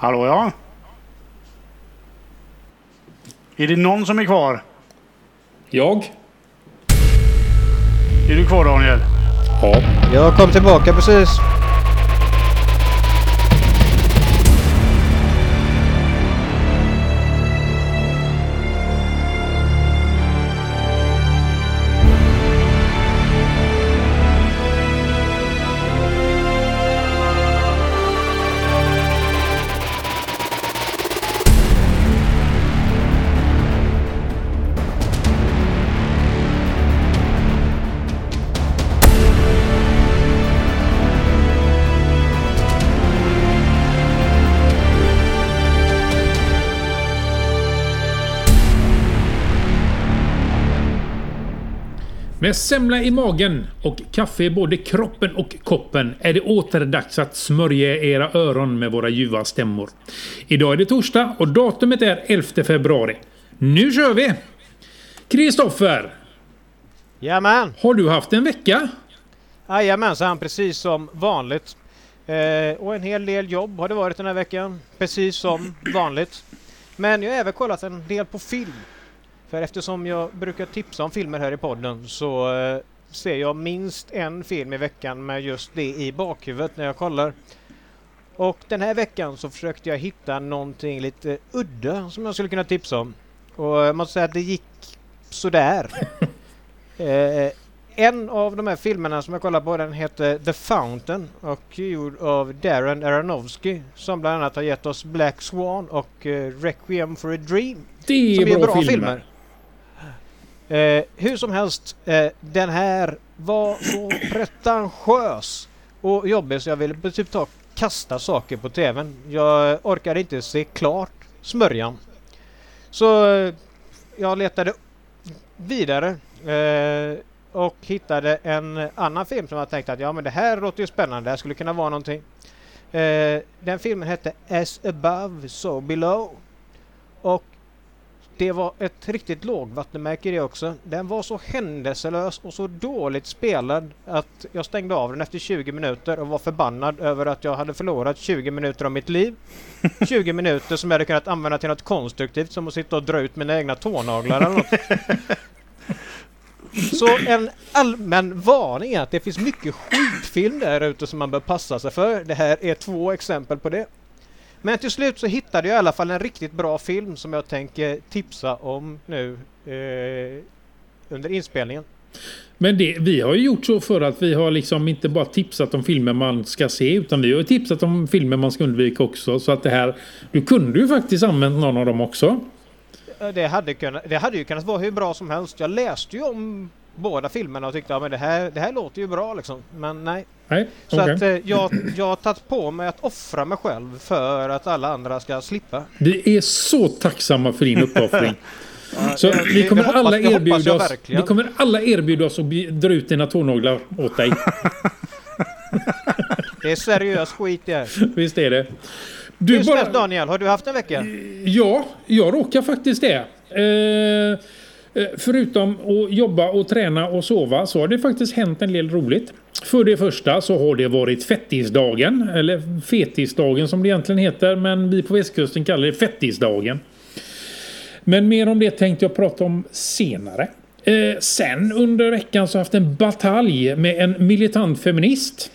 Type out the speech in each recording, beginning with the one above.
Hallå ja? Är det någon som är kvar? Jag? Är du kvar Daniel? Ja. Jag kom tillbaka precis. Med semla i magen och kaffe i både kroppen och koppen är det åter dags att smörja era öron med våra ljuva stämmor. Idag är det torsdag och datumet är 11 februari. Nu kör vi! Kristoffer, Jajamän! har du haft en vecka? Jajamensan, precis som vanligt. Eh, och en hel del jobb har det varit den här veckan. Precis som vanligt. Men jag har även kollat en del på film. För eftersom jag brukar tipsa om filmer här i podden så eh, ser jag minst en film i veckan med just det i bakhuvudet när jag kollar. Och den här veckan så försökte jag hitta någonting lite udda som jag skulle kunna tipsa om. Och jag måste säga att det gick sådär. eh, en av de här filmerna som jag kollar på den heter The Fountain och gjord av Darren Aronofsky som bland annat har gett oss Black Swan och eh, Requiem for a Dream. Det Som är bra, filmer. Eh, hur som helst, eh, den här var så pretentiös och jobbig så jag ville typ ta kasta saker på TVn. Jag orkade inte se klart smörjan. Så eh, jag letade vidare eh, och hittade en annan film som jag tänkte att ja men det här låter ju spännande, det här skulle kunna vara någonting. Eh, den filmen hette As above so below. Och det var ett riktigt lågvattenmärke det också. Den var så händelselös och så dåligt spelad att jag stängde av den efter 20 minuter och var förbannad över att jag hade förlorat 20 minuter av mitt liv. 20 minuter som jag hade kunnat använda till något konstruktivt som att sitta och dra ut mina egna tånaglar eller något. Så en allmän varning är att det finns mycket skitfilm där ute som man bör passa sig för. Det här är två exempel på det. Men till slut så hittade jag i alla fall en riktigt bra film som jag tänker tipsa om nu eh, under inspelningen. Men det, vi har ju gjort så för att vi har liksom inte bara tipsat om filmer man ska se utan vi har tipsat om filmer man ska undvika också. Så att det här, du kunde ju faktiskt använt någon av dem också. Det hade, kunnat, det hade ju kunnat vara hur bra som helst. Jag läste ju om båda filmerna och tyckte att ja, det, här, det här låter ju bra liksom. Men nej. Nej, Så okej. att eh, jag, jag har tagit på mig att offra mig själv för att alla andra ska slippa. Vi är så tacksamma för din uppoffring. Så vi kommer, hoppas- alla erbjuda oss, vi kommer alla erbjuda oss att dra ut dina tånaglar åt dig. Det är seriös skit det här. Visst är det. Du helst bara, Daniel, har du haft en vecka? ja, jag råkar faktiskt det. Eh, Eh, förutom att jobba och träna och sova så har det faktiskt hänt en del roligt. För det första så har det varit fettisdagen, eller fetisdagen som det egentligen heter, men vi på västkusten kallar det fettisdagen. Men mer om det tänkte jag prata om senare. Eh, sen under veckan så har jag haft en batalj med en militant feminist.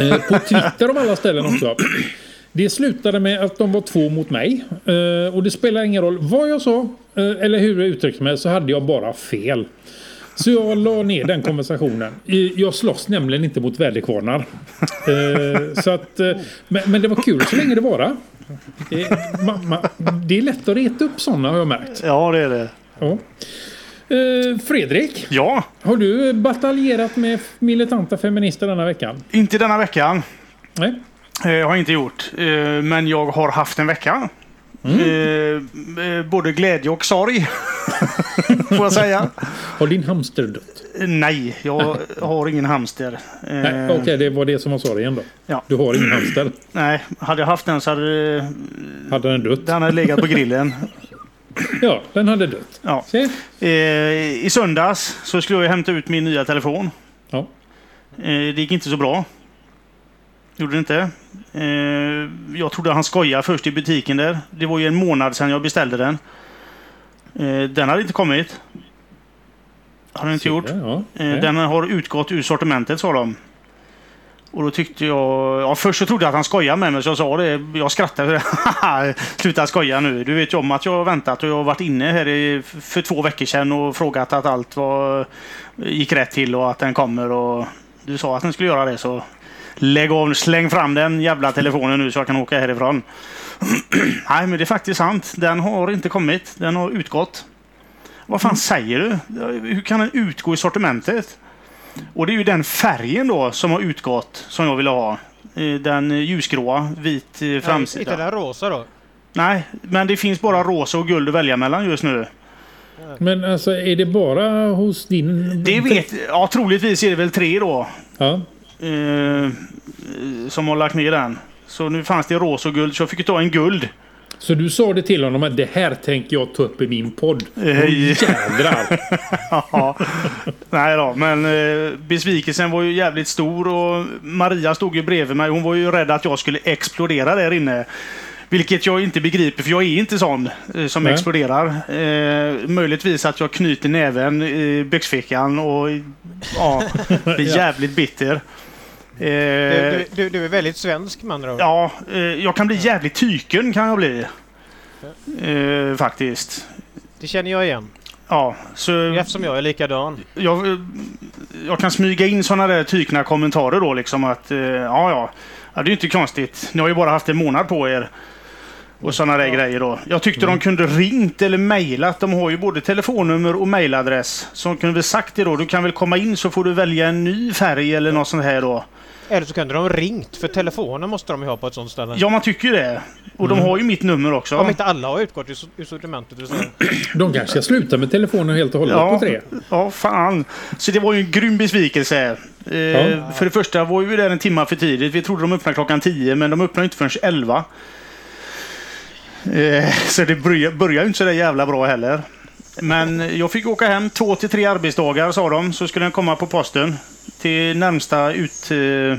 Eh, på Twitter om alla ställen också. Det slutade med att de var två mot mig. Eh, och det spelar ingen roll vad jag sa eh, eller hur jag uttryckte mig så hade jag bara fel. Så jag la ner den konversationen. Jag slåss nämligen inte mot väderkvarnar. Eh, så att, eh, men, men det var kul så länge det vara. Det, ma, ma, det är lätt att reta upp sådana har jag märkt. Ja, det är det. Ja. Fredrik, Ja, har du bataljerat med militanta feminister denna veckan? inte denna veckan. Nej? Eh, har jag inte gjort. Eh, men jag har haft en vecka. Eh, eh, både glädje och sorg. Får jag säga. Har din hamster dött? Nej, jag har ingen hamster. Okej, det var det som var sorgen då. Ja. Du har ingen hamster. Nej, hade jag haft den så hade Hade den dött? den hade legat på grillen. Ja, den hade dött. Ja. Se. I söndags så skulle jag hämta ut min nya telefon. Ja. Det gick inte så bra. Gjorde det inte. Eh, jag trodde han skojade först i butiken där. Det var ju en månad sedan jag beställde den. Eh, den hade inte kommit. Har den inte gjort. Ja, Eh. Den har utgått ur sortimentet sa de. Och då tyckte jag... Ja, först så trodde jag att han skojade med mig så jag sa det. Jag skrattade. Sluta skoja nu. Du vet ju om att jag har väntat och jag har varit inne här i, för två veckor sedan och frågat att allt var, gick rätt till och att den kommer. Och du sa att den skulle göra det så lägg av, släng fram den jävla telefonen nu så jag kan åka härifrån. Nej, men det är faktiskt sant. Den har inte kommit. Den har utgått. Vad fan säger du? Hur kan den utgå i sortimentet? Och det är ju den färgen då som har utgått som jag ville ha. Eh, Den ljusgråa, vit eh, Nej, Inte framsida. den rosa då? Nej, men det finns bara rosa och guld att välja mellan just nu. Men alltså är det bara hos din... Det vet... Ja, troligtvis är det väl tre då. Ja. Eh, som har lagt ner den. Så nu fanns det rosa och guld, så jag fick ta en guld. Så du sa det till honom att det här tänker jag ta upp i min podd. Eh, Åh, jädrar! Ja. Nej då, men eh, besvikelsen var ju jävligt stor och Maria stod ju bredvid mig. Hon var ju rädd att jag skulle explodera där inne. Vilket jag inte begriper, för jag är inte sån eh, som Nej. exploderar. Eh, möjligtvis att jag knyter näven i byxfickan och ja, blir jävligt bitter. Eh, Du, du, du, du är väldigt svensk med andra ord. Ja, eh, jag kan bli jävligt tyken kan jag bli. Eh, faktiskt. Det känner jag igen. Ja, så Eftersom jag är likadan. jag, eh, jag kan smyga in sådana där tykna kommentarer då liksom att eh, ja, ja, ja, det är inte konstigt. Ni har ju bara haft en månad på er. Och sådana där grejer då. Jag tyckte de kunde ringt eller mejlat. De har ju både telefonnummer och mejladress. Så de kunde väl sagt det då. Du kan väl komma in så får du välja en ny färg eller något sånt här då. Eller så kunde de ringt, för telefonen måste de ju ha på ett sånt ställe. Ja, man tycker ju det. Och de har ju mitt nummer också. Om inte alla har utgått ur so- ur sortimentet. De kanske ska sluta med telefonen helt och hållet Ja. på tre. Ja, fan. Så det var ju en grym besvikelse. Eh, Ja. För det första var vi där en timme för tidigt. Vi trodde de öppnade klockan 10 men de öppnade inte förrän 11. Eh, så det började ju inte så där jävla bra heller. Men jag fick åka hem två till tre arbetsdagar sa de. Så skulle den komma på posten. Till närmsta ut, eh,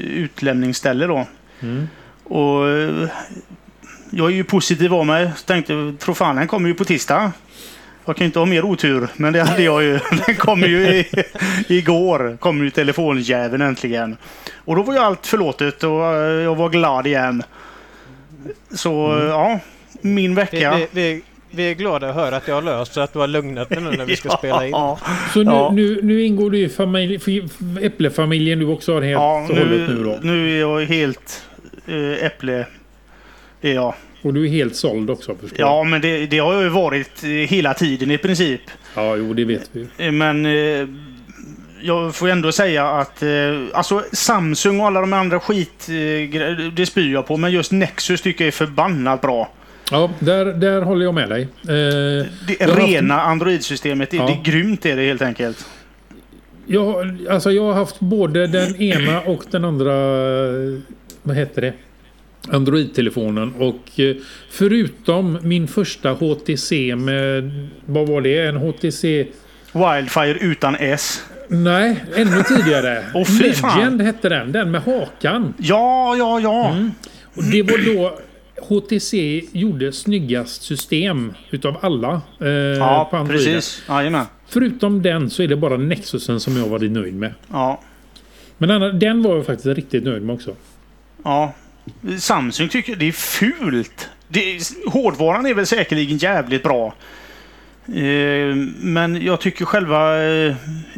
utlämningsställe då. Mm. Och jag är ju positiv av mig. Tänkte, tro fan den kommer ju på tisdag. Jag kan ju inte ha mer otur, men det hade jag ju. Den kom ju i, igår. Kom ju telefonjäveln äntligen. Och då var ju allt förlåtet och eh, jag var glad igen. Så eh, ja, min vecka. vi, vi, vi är glada att höra att jag har löst så att du har lugnat dig nu när vi ska spela in. Så nu, Ja. nu, nu ingår du i familj, Äpplefamiljen du också har helt ja och hållet nu nu, då. nu är jag helt eh, äpple. Det är jag. Och du är helt såld också förstår Ja, men det, det har jag ju varit eh, hela tiden i princip. jag. Ja, jo det vet vi. Eh, Men eh, jag får ändå säga att eh, alltså Samsung och alla de andra skit eh, det spyr jag på. Men just Nexus tycker jag är förbannat bra. Ja, där, där håller jag med dig. Eh, Det har haft- rena Android-systemet, det, Ja. det är grymt är det helt enkelt. jag, alltså jag har haft både den ena och den andra, vad heter det? Android-telefonen och eh, förutom min första HTC med, vad var det? En HTC Wildfire utan S. Nej, ännu tidigare. Fan. Legend hette den. Den med hakan. Ja, ja, ja. Mm. Och det var då HTC gjorde snyggast system utav alla eh, Ja, på Android. precis. Jajamän. Förutom den så är det bara Nexusen som jag varit nöjd med. Ja, Men den var jag faktiskt riktigt nöjd med också. ja. Samsung tycker det är fult. Det är, hårdvaran är väl säkerligen jävligt bra. Eh, men jag tycker själva eh,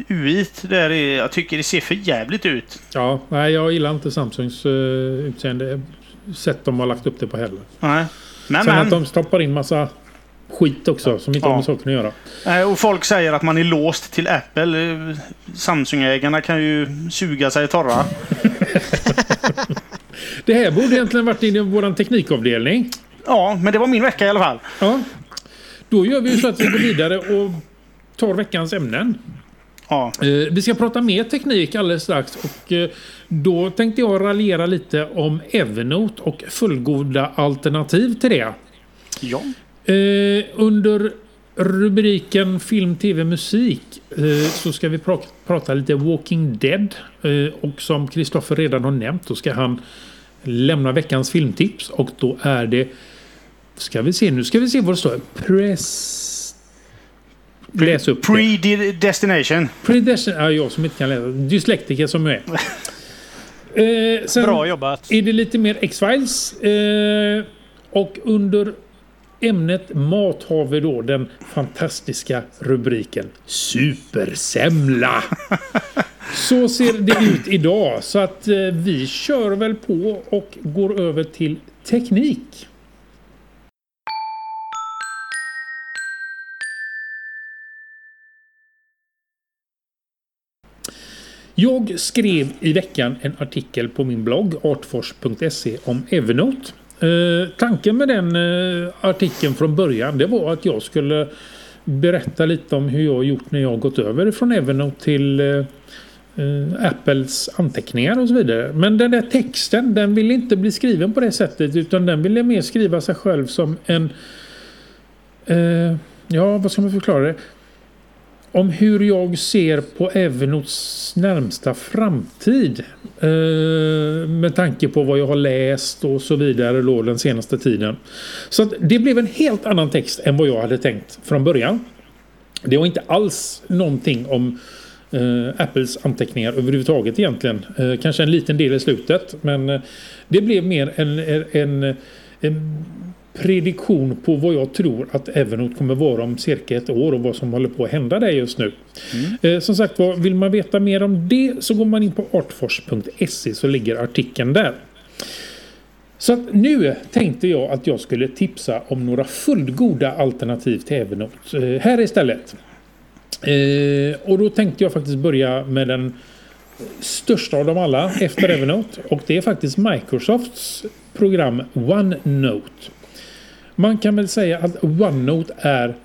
UI där är, jag tycker det ser för jävligt ut. Ja, nej jag gillar inte Samsungs uh, utseende. Sätt de har lagt upp det på heller. Nej. Men, Sen men. att de stoppar in massa skit också som inte har Ja. med saken att göra. Och folk säger att man är låst till Apple. Samsung-ägarna kan ju suga sig torra. Det här borde egentligen varit i vår teknikavdelning. Ja, men det var min vecka i alla fall. Ja. Då gör vi så att vi går vidare och tar veckans ämnen. Ja, Eh, vi ska prata mer teknik alldeles strax och eh, då tänkte jag raljera lite om Evernote och fullgoda alternativ till det. ja. Eh, under rubriken film, tv, musik så ska vi pra prata lite Walking Dead. Och som Kristoffer redan har nämnt då ska han lämna veckans filmtips och då är det Ska vi se, nu ska vi se vad det står. Press... Läs upp. Predestination. Predestination. Ja, jag som inte kan läsa. Dyslektiker som jag är. Eh, sen Bra jobbat. är det lite mer X-Files. Eh, och under ämnet mat har vi då den fantastiska rubriken Supersemla. Så ser det ut idag. Så att eh, vi kör väl på och går över till teknik. Jag skrev i veckan en artikel på min blogg artfors.se om Evernote. Eh, tanken med den eh, artikeln från början det var att jag skulle berätta lite om hur jag har gjort när jag har gått över från Evernote till eh, eh Apples anteckningar och så vidare. Men den där texten den ville inte bli skriven på det sättet utan den ville mer skriva sig själv som en eh, Ja, vad ska man förklara det? Om hur jag ser på Evenots närmsta framtid. Eh, med tanke på vad jag har läst och så vidare då den senaste tiden. Så att det blev en helt annan text än vad jag hade tänkt från början. Det var inte alls någonting om eh, Apples anteckningar överhuvudtaget egentligen. Eh, kanske en liten del i slutet men eh, det blev mer en, en, en prediktion på vad jag tror att Evernote kommer vara om cirka ett år och vad som håller på att hända där just nu. Mm. Eh, som sagt var, vill man veta mer om det så går man in på artfors.se så ligger artikeln där. Så att nu tänkte jag att jag skulle tipsa om några fullgoda alternativ till Evernote eh, här istället. Eh, och då tänkte jag faktiskt börja med den största av dem alla efter Evernote och det är faktiskt Microsofts program OneNote. Man kan väl säga att OneNote är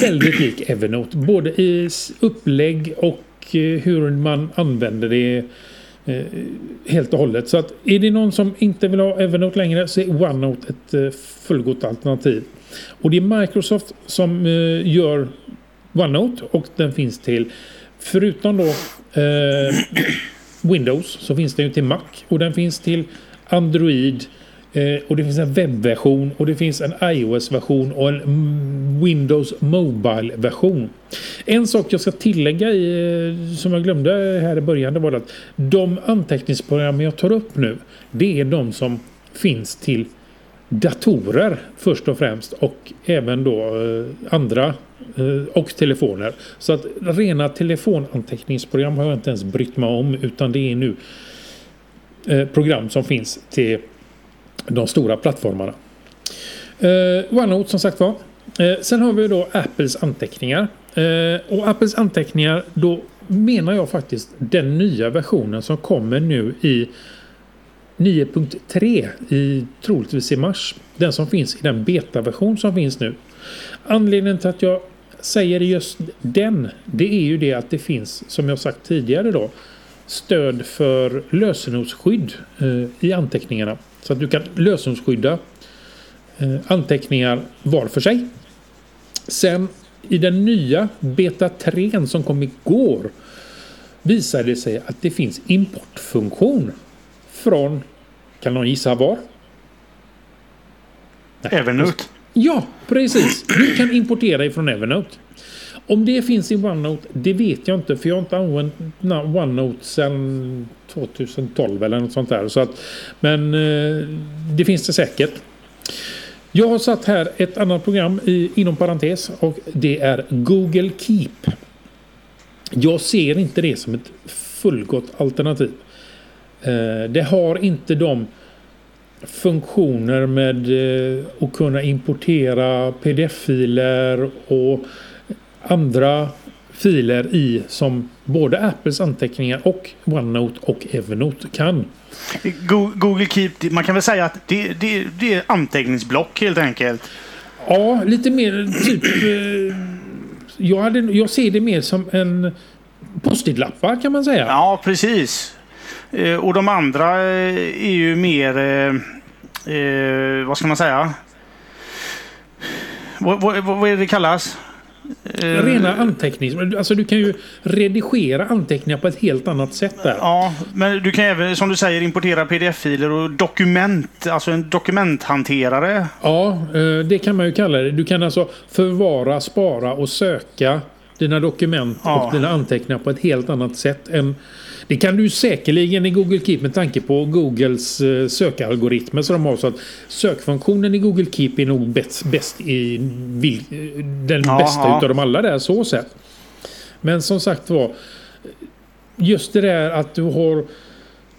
väldigt lik Evernote. Både i upplägg och eh, hur man använder det eh, helt och hållet. Så att är det någon som inte vill ha Evernote längre så är OneNote ett eh, fullgott alternativ. Och det är Microsoft som gör OneNote och den finns till förutom då eh, Windows så finns den ju till Mac och den finns till Android Eh, och det finns en webbversion och det finns en iOS-version och en Windows Mobile-version. En sak jag ska tillägga i, eh, som jag glömde här i början det var att de anteckningsprogram jag tar upp nu det är de som finns till datorer först och främst och även då eh, andra eh, och telefoner. Så att rena telefonanteckningsprogram har jag inte ens brytt mig om utan det är nu eh, program som finns till de stora plattformarna. Eh, OneNote som sagt var. Eh, sen har vi då Apples anteckningar. Eh, och Apples anteckningar då menar jag faktiskt den nya versionen som kommer nu i 9.3 i troligtvis i mars. Den som finns i den betaversion som finns nu. Anledningen till att jag säger just den det är ju det att det finns som jag sagt tidigare då stöd för lösenordsskydd eh, i anteckningarna. Så att du kan lösenskydda eh, anteckningar var för sig. Sen i den nya beta 3 som kom igår visade det sig att det finns importfunktion från, kan någon gissa var? Evernote. Ja, precis. Du kan importera ifrån Evernote. Om det finns i OneNote, det vet jag inte för jag har inte använt OneNote sedan 2012 eller något sånt där. Så att, men eh, det finns det säkert. Jag har satt här ett annat program i, inom parentes och det är Google Keep. Jag ser inte det som ett fullgott alternativ. Eh, det har inte de funktioner med eh, att kunna importera pdf-filer och andra filer i som både Apples anteckningar och OneNote och Evernote kan. Google Keep, man kan väl säga att det, det, det är anteckningsblock helt enkelt. Ja, lite mer typ... Eh, jag, hade, jag ser det mer som en post-it-lappar kan man säga. Ja, precis. Eh, och de andra eh, är ju mer... vad ska man säga? Vad, vad, vad är det det kallas? Eh, Rena anteckningar. Alltså du kan ju redigera anteckningar på ett helt annat sätt där. Ja, men du kan även som du säger importera pdf-filer och dokument. Alltså en dokumenthanterare. Ja, eh, det kan man ju kalla det. Du kan alltså förvara, spara och söka dina dokument Ja. och dina anteckningar på ett helt annat sätt än det kan du säkerligen i Google Keep med tanke på Googles eh, sökalgoritmer så de har så att sökfunktionen i Google Keep är nog bäst, bäst i eh, den Ja, bästa utav dem alla där så sett. Men som sagt var just det där att du har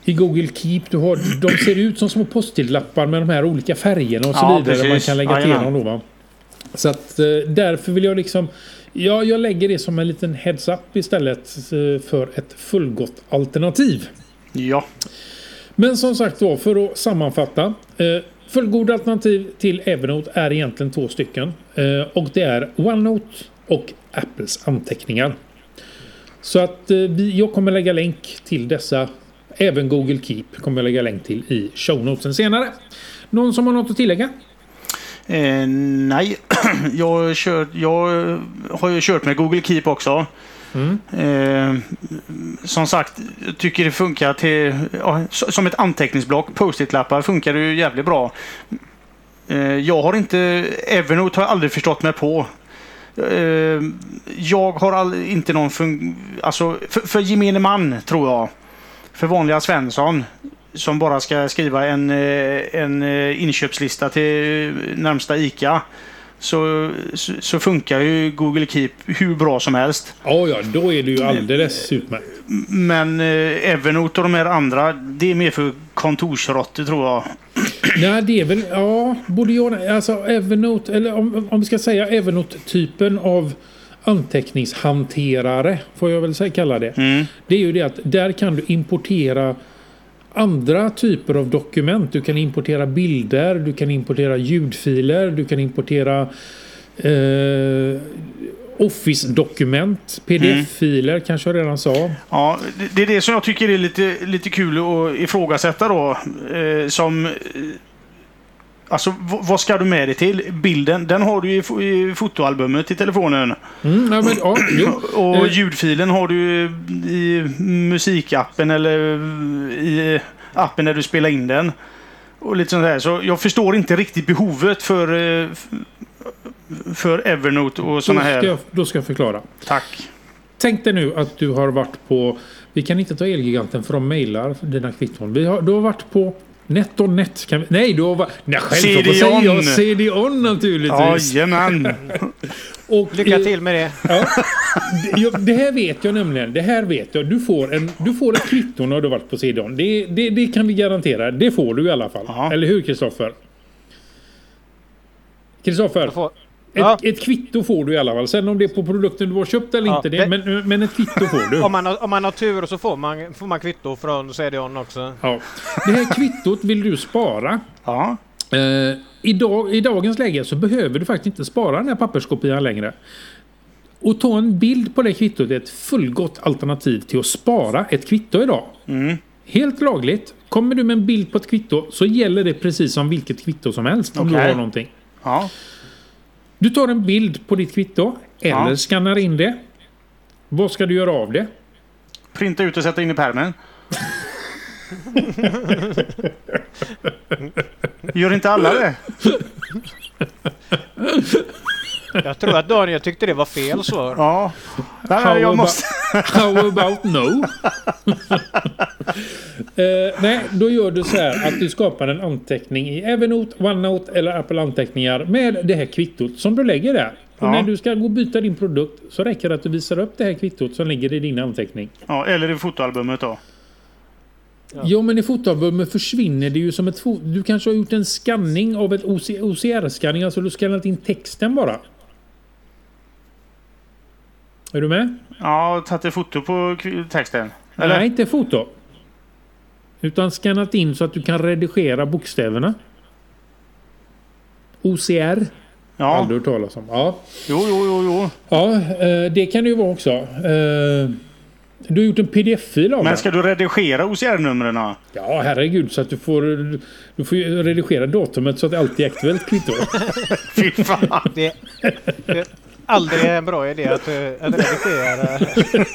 i Google Keep, du har, de ser ut som små post-it-lappar med de här olika färgerna och så Ja, vidare. Man kan lägga till dem då va. Så att eh, därför vill jag liksom Ja, jag lägger det som en liten heads-up istället eh, för ett fullgott alternativ. Ja. Men som sagt var, för att sammanfatta. Eh, fullgoda alternativ till Evernote är egentligen två stycken. Eh, och det är OneNote och Apples anteckningar. Så att jag kommer lägga länk till dessa. Även Google Keep kommer jag lägga länk till i shownotesen senare. Någon som har något att tillägga? Eh, nej, jag, har kört, jag har ju kört med Google Keep också. Mm. Eh, som sagt, jag tycker det funkar till, ja, som ett anteckningsblock. Post-it-lappar funkar det ju jävligt bra. Eh, jag har inte, Evernote har jag aldrig förstått mig på. Eh, jag har all, inte någon fun, alltså för, för gemene man tror jag. För vanliga Svensson som bara ska skriva en, eh, en eh, inköpslista till närmsta ICA. Så, så, funkar ju Google Keep hur bra som helst. Ja, ja, då är det ju alldeles utmärkt. Men eh, Evernote och de här andra, det är mer för kontorsråttor tror jag. Nej, det är väl, ja, både jag Alltså Evernote, eller om, om vi ska säga Evernote-typen av anteckningshanterare, får jag väl säga kalla det. Mm. Det är ju det att där kan du importera andra typer av dokument. Du kan importera bilder, du kan importera ljudfiler, du kan importera eh, Office-dokument, pdf-filer kanske jag redan sa. Ja, det, det är det som jag tycker är lite, lite kul att ifrågasätta då. Eh, som... Alltså, vad ska du med dig till? Bilden, den har du i, i fotoalbumet i telefonen. Mm, ja, men, ja. Och Eh. ljudfilen har du i musikappen eller i appen när du spelar in den. Och lite sånt där. Så jag förstår inte riktigt behovet för, eh, för Evernote och Då, såna ska här. jag, då ska jag förklara. Tack. Tänk dig nu att du har varit på... Vi kan inte ta Elgiganten för de mailar dina kvitton. Vi har, du har varit på NetOnNet. Kan vi, nej, du har. Nej, självklart. Säger jag? CD-ON. Naturligtvis. Jajamän. Och, Lycka till med det. Ja, det, här vet jag nämligen. Det här vet jag. Du får, en, du får ett kvitto när du har varit på CD-ON. Det, det, det kan vi garantera. Det får du i alla fall. Ja. Eller hur Kristoffer? Kristoffer? Ett, Ja. ett kvitto får du i alla fall. Sen om det är på produkten du har köpt eller Ja, inte. Det, det- men, men ett kvitto får du. Om man, har, om man har tur så får man, får man kvitto från CD-ON också. Ja. Det här kvittot vill du spara. Ja. Eh, idag, I dagens läge så behöver du faktiskt inte spara den här papperskopian längre. Och ta en bild på det kvittot är ett fullgott alternativ till att spara ett kvitto idag. Mm. Helt lagligt. Kommer du med en bild på ett kvitto så gäller det precis som vilket kvitto som helst om du Okej. har någonting. Ja. Du tar en bild på ditt kvitto eller Ja. skannar in det. Vad ska du göra av det? Printa ut och sätta in i pärmen. Gör inte alla det? Jag tror att Daniel tyckte det var fel svar. Ja. Nej, How nej, jag about- måste... How about no? eh, nej, då gör du så här att du skapar en anteckning i Evernote, OneNote eller Apple Anteckningar med det här kvittot som du lägger där. Och Ja. när du ska gå och byta din produkt så räcker det att du visar upp det här kvittot som ligger i din anteckning. Ja, eller i fotoalbumet då. Ja, men i fotoalbumet försvinner det ju som ett fot... Du kanske har gjort en skanning av ett OC OCR-skanning, alltså du skannat in texten bara. Är du med? Ja, tagit ett foto på texten. Eller? Nej, inte foto. Utan skannat in så att du kan redigera bokstäverna. OCR. Ja. Aldrig hört talas om. Ja, Jo, jo, jo, jo. ja eh, det kan det ju vara också. Eh, Du har gjort en pdf-fil av Men den. ska du redigera OCR-numren? Ja, herregud. Så att du får, du får redigera datumet så att det alltid är aktuellt kvitto. Fy fan. Det, det aldrig en bra idé att, eh, att redigera.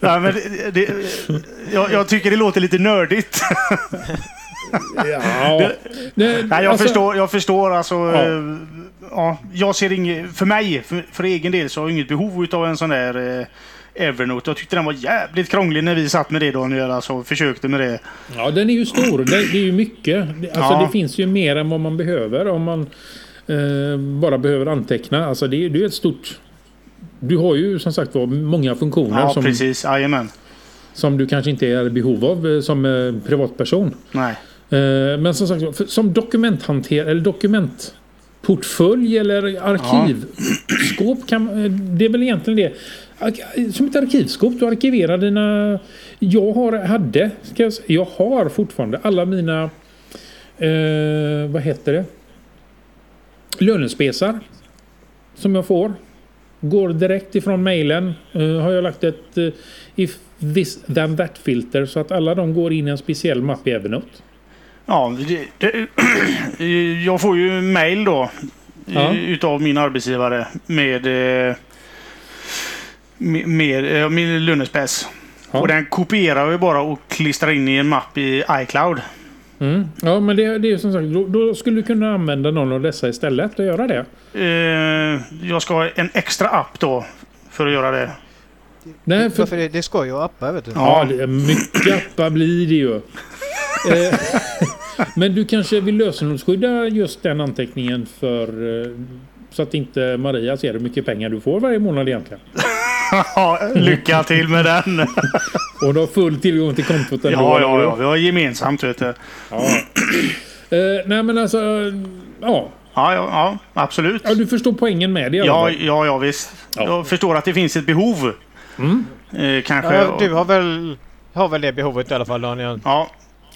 Nej, men det, det, jag, jag tycker det låter lite nördigt. ja. Det, Nej, jag, alltså- förstår, jag förstår alltså. Ja. Ja. ja, jag ser inget... För mig, för, för egen del, så har jag inget behov av en sån där eh, Evernote. Jag tyckte den var jävligt krånglig när vi satt med det Daniel. Alltså försökte med det. Ja, den är ju stor. Det, det är ju mycket. Det- Alltså, Ja. det finns ju mer än vad man behöver om man eh, bara behöver anteckna. Alltså, det, är- det är ett stort... Du har ju som sagt var många funktioner Ja, som, precis. Jajamän. som du kanske inte är i behov av eh, som eh, privatperson. Nej. Eh, men som sagt som dokumenthanterare eller dokumentportfölj eller arkivskåp kan eh, det är väl egentligen det. Som ett arkivskåp. Du arkiverar dina... Jag har, hade, ska jag, säga, jag har fortfarande alla mina... Eh, vad heter det? Lönespesar. Som jag får. Går direkt ifrån mejlen. Eh, har jag lagt ett eh, if this then that filter så att alla de går in i en speciell mapp i Evernote. Ja, det, det, jag får ju mail då. Ja. Utav min arbetsgivare med... Med, med eh, min lönespäs. Ja. Och den kopierar vi bara och klistrar in i en mapp i iCloud. Mm. Ja, men det, det är som sagt, då, då skulle du kunna använda någon av dessa istället och göra det. Eh, jag ska ha en extra app då. För att göra det. Nej, för, Varför det, det ska ju appar vet du. ja, det är mycket appar blir det ju. Eh, men du kanske vill lösenordsskydda just den anteckningen för eh, så att inte Maria ser hur mycket pengar du får varje månad egentligen. Ja, Lycka till med den! Och du har full tillgång till kontot ändå. Ja, ja, ja. Vi har gemensamt vet du. ja. Eh, nej, men alltså... Ja. Ja, ja, ja absolut. ja, du förstår poängen med det Ja, ja, ja visst. Ja. Jag förstår att det finns ett behov. Mm. Eh, kanske. Ja, du har väl, har väl det behovet i alla fall Daniel? Ja,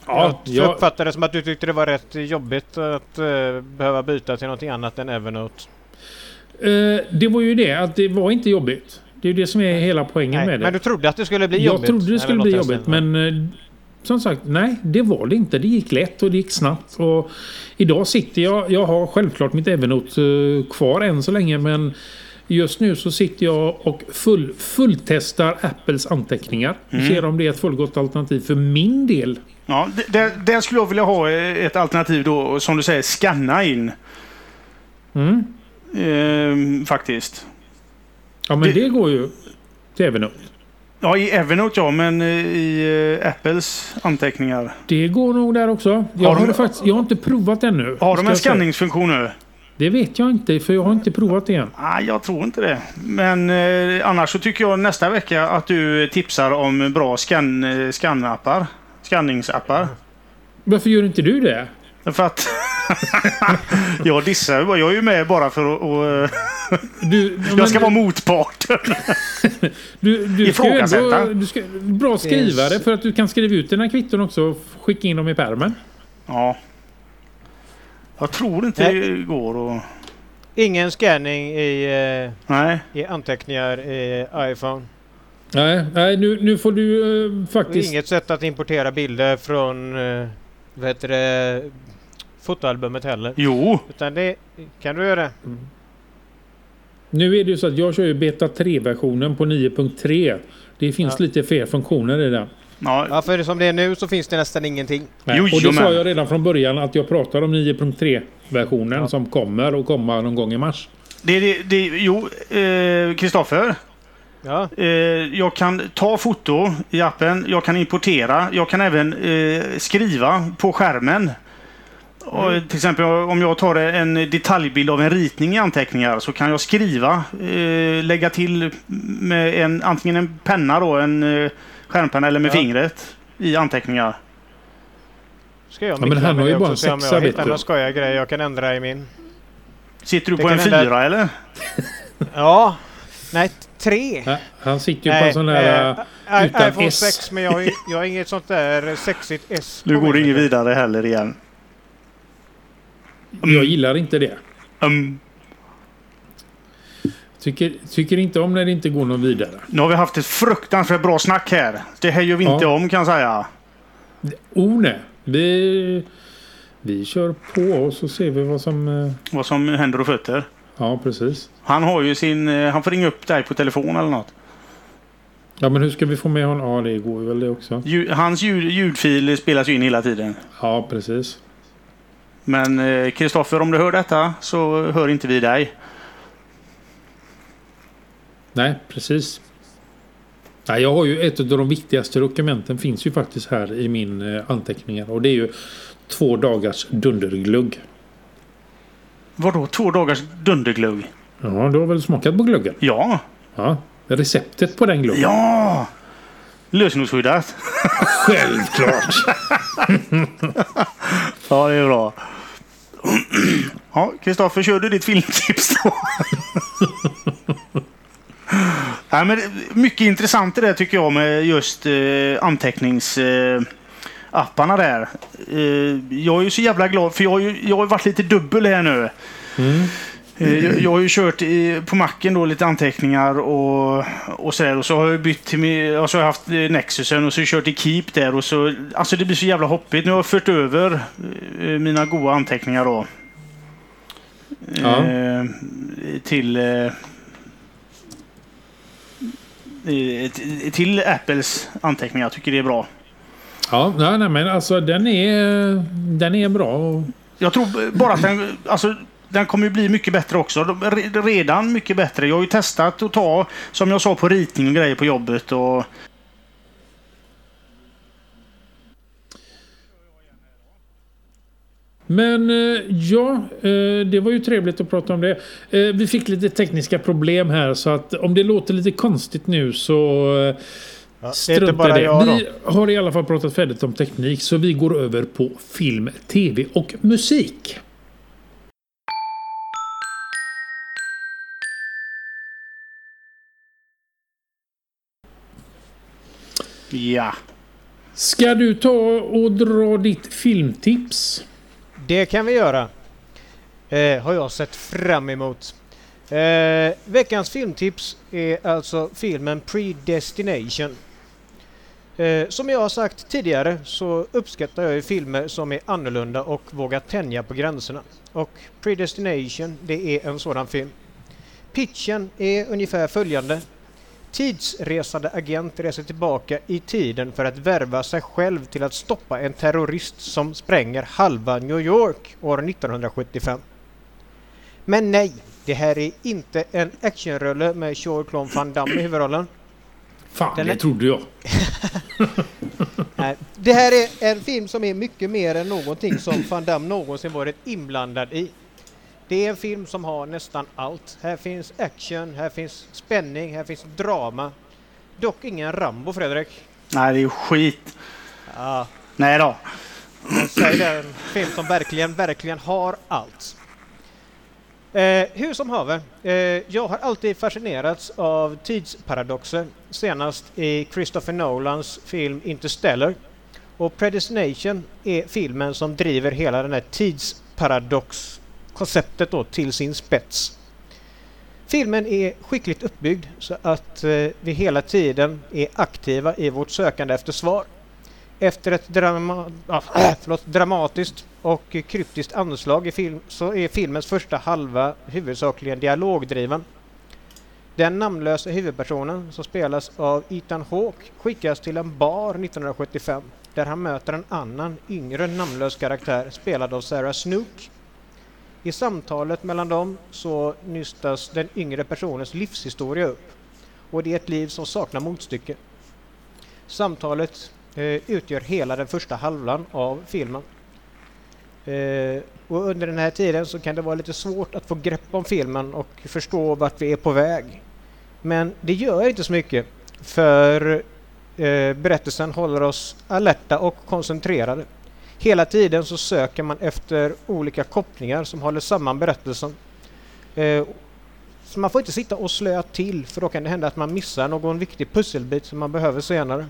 Ja, jag jag, uppfattade det som att du tyckte det var rätt jobbigt att eh, behöva byta till någonting annat än Evernote. eh, det var ju det att det var inte jobbigt. Det är ju det som är hela poängen Nej, med det. men du trodde att det skulle bli jag jobbigt? trodde det skulle bli jobbigt men eh, som sagt nej det var det inte. Det gick lätt och det gick snabbt. Och idag sitter jag, jag har självklart mitt Evernote eh, kvar än så länge men just nu så sitter jag och full, fulltestar Apples anteckningar. Mm. Ser om det är ett fullgott alternativ för min del. ja där, där skulle jag vilja ha eh, ett alternativ då. Som du säger, scanna in. Mm. Eh, faktiskt. Ja men Det- det går ju till Evernote. Ja, i Evernote ja, men eh, i eh, Apples anteckningar. Det går nog där också. Jag Har de- faktiskt, jag har inte provat ännu. Har de en skanningsfunktion nu? Det vet jag inte för jag har inte provat det än. Nej, jag tror inte det. Men eh, annars så tycker jag nästa vecka att du tipsar om bra scan, eh, scanappar. Scanningsappar. Varför gör inte du det? För att jag dissar ju bara. Jag är ju med bara för att... Och, Du, ja, jag ska men- vara motparten. Du, du ska Ifrågasätta. ändå, du ska, bra skrivare för att du kan skriva ut dina kvitton också och skicka in dem i pärmen. Ja. Jag tror inte Nej. det går att... Ingen scanning i, eh, Nej. i anteckningar i iPhone. Nej, nej nu, nu får du Och faktiskt... inget sätt att importera bilder från eh, vad heter det, fotoalbumet heller. Jo. Utan det kan du göra. Nu är det ju så att jag kör ju beta 3-versionen på 9.3. Det finns Ja. lite fler funktioner i den. Ja. Ja, för som det är nu så finns det nästan ingenting. Nej, Jo, och det sa jag redan från början att jag pratar om 9.3-versionen Ja. som kommer och komma någon gång i mars. Det, det, det, jo, eh, Kristoffer. Ja, Eh, jag kan ta foto i appen. Jag kan importera. Jag kan även eh, skriva på skärmen. Och, till exempel om jag tar en detaljbild av en ritning i anteckningar så kan jag skriva, eh, lägga till med en, antingen en penna då, en eh, skärmpenna eller med Ja. fingret i anteckningar. ska jag men mickla han har ju det bara en sexa, jag vet du. några skojiga grejer jag kan ändra i min. Sitter du Det på en fyra eller? Ja, nej tre. Ja, Han sitter ju på en sån där... eh, utan iPhone S. 6 men jag jag har inget sånt där sexigt S. Nu går det inget vidare heller igen. Jag gillar inte det. Um, Tycker, tycker inte om när det inte går någon vidare. Nu har vi haft ett fruktansvärt bra snack här. Det här gör vi inte Ja. om kan jag säga. Oh nej. Vi, vi kör på och så ser vi vad som... eh, Vad som händer och fötter. Ja, precis. Han har ju sin... eh, Han får ringa upp dig på telefon eller något. Ja, men hur ska vi få med honom? Ja, det går ju väl det också. Ljud, hans ljud, ljudfil spelas ju in hela tiden. Ja, precis. Men eh, Kristoffer, om du hör detta så hör inte vi dig. Nej, precis. Nej, jag har ju ett av de viktigaste dokumenten finns ju faktiskt här i min eh, anteckningar och det är ju två dagars dunderglugg. Vadå två dagars dunderglugg? Ja, du har väl smakat på gluggen? Ja! Ja. Receptet på den gluggen? Ja! Lösenordsskyddat. Självklart! Ja, det är bra. Ja, Kristoffer, kör du ditt filmtips då? ja, men mycket intressant det där tycker jag med just eh, anteckningsapparna eh, apparna där. Eh, jag är ju så jävla glad för jag har ju jag har varit lite dubbel här nu. Mm. Eh, Jag, jag har ju kört i, på macken då lite anteckningar och, och sådär. Och så har jag bytt till min, och så har jag haft eh, Nexusen och så har jag kört i Keep där. Och så, alltså det blir så jävla hoppigt. Nu har jag fört över eh, mina goda anteckningar då. Ja. Eh, till... Eh, till Apples anteckningar. Jag tycker det är bra. Ja, nej, men alltså den är, den är bra. och- Jag tror bara att den, alltså, den kommer ju bli mycket bättre också. Redan mycket bättre. Jag har ju testat att ta, som jag sa, på ritning och grejer på jobbet. Och, Men eh, ja, eh, det var ju trevligt att prata om det. Eh, Vi fick lite tekniska problem här så att om det låter lite konstigt nu så Ja, det är inte strunta det. jag. Vi har i alla fall pratat färdigt om teknik så vi går över på film, tv och musik. Ja. Ska du ta och dra ditt filmtips? Det kan vi göra. Eh, har jag sett fram emot. Eh, veckans filmtips är alltså filmen Predestination. Eh, som jag har sagt tidigare så uppskattar jag ju filmer som är annorlunda och vågar tänja på gränserna. Och Predestination, det är en sådan film. Pitchen är ungefär följande. Tidsresande agent reser tillbaka i tiden för att värva sig själv till att stoppa en terrorist som spränger halva New York år 1975. Men nej, det här är inte en actionrulle med Jean-Claude Van Damme i huvudrollen. Fan, Den det är- trodde jag. Nej, det här är en film som är mycket mer än någonting som Van Damme någonsin varit inblandad i. Det är en film som har nästan allt. Här finns action, här finns spänning, här finns drama. Dock ingen Rambo, Fredrik. Nej, det är skit. Ja, Nej då. säg en film som verkligen, verkligen har allt. Eh, hur som haver, eh, jag har alltid fascinerats av tidsparadoxer. Senast i Christopher Nolans film Interstellar. Och Predestination är filmen som driver hela den här Konceptet då till sin spets. Filmen är skickligt uppbyggd så att eh, vi hela tiden är aktiva i vårt sökande efter svar. Efter ett drama äh, förlåt, dramatiskt och kryptiskt anslag i film så är filmens första halva huvudsakligen dialogdriven. Den namnlösa huvudpersonen som spelas av Ethan Hawke skickas till en bar 1975 där han möter en annan yngre namnlös karaktär spelad av Sarah Snook. I samtalet mellan dem så nystas den yngre personens livshistoria upp och det är ett liv som saknar motstycke. Samtalet eh, utgör hela den första halvan av filmen. Eh, och under den här tiden så kan det vara lite svårt att få grepp om filmen och förstå vart vi är på väg. Men det gör inte så mycket för eh, berättelsen håller oss alerta och koncentrerade. Hela tiden så söker man efter olika kopplingar som håller samman berättelsen. Eh, så man får inte sitta och slöa till för då kan det hända att man missar någon viktig pusselbit som man behöver senare.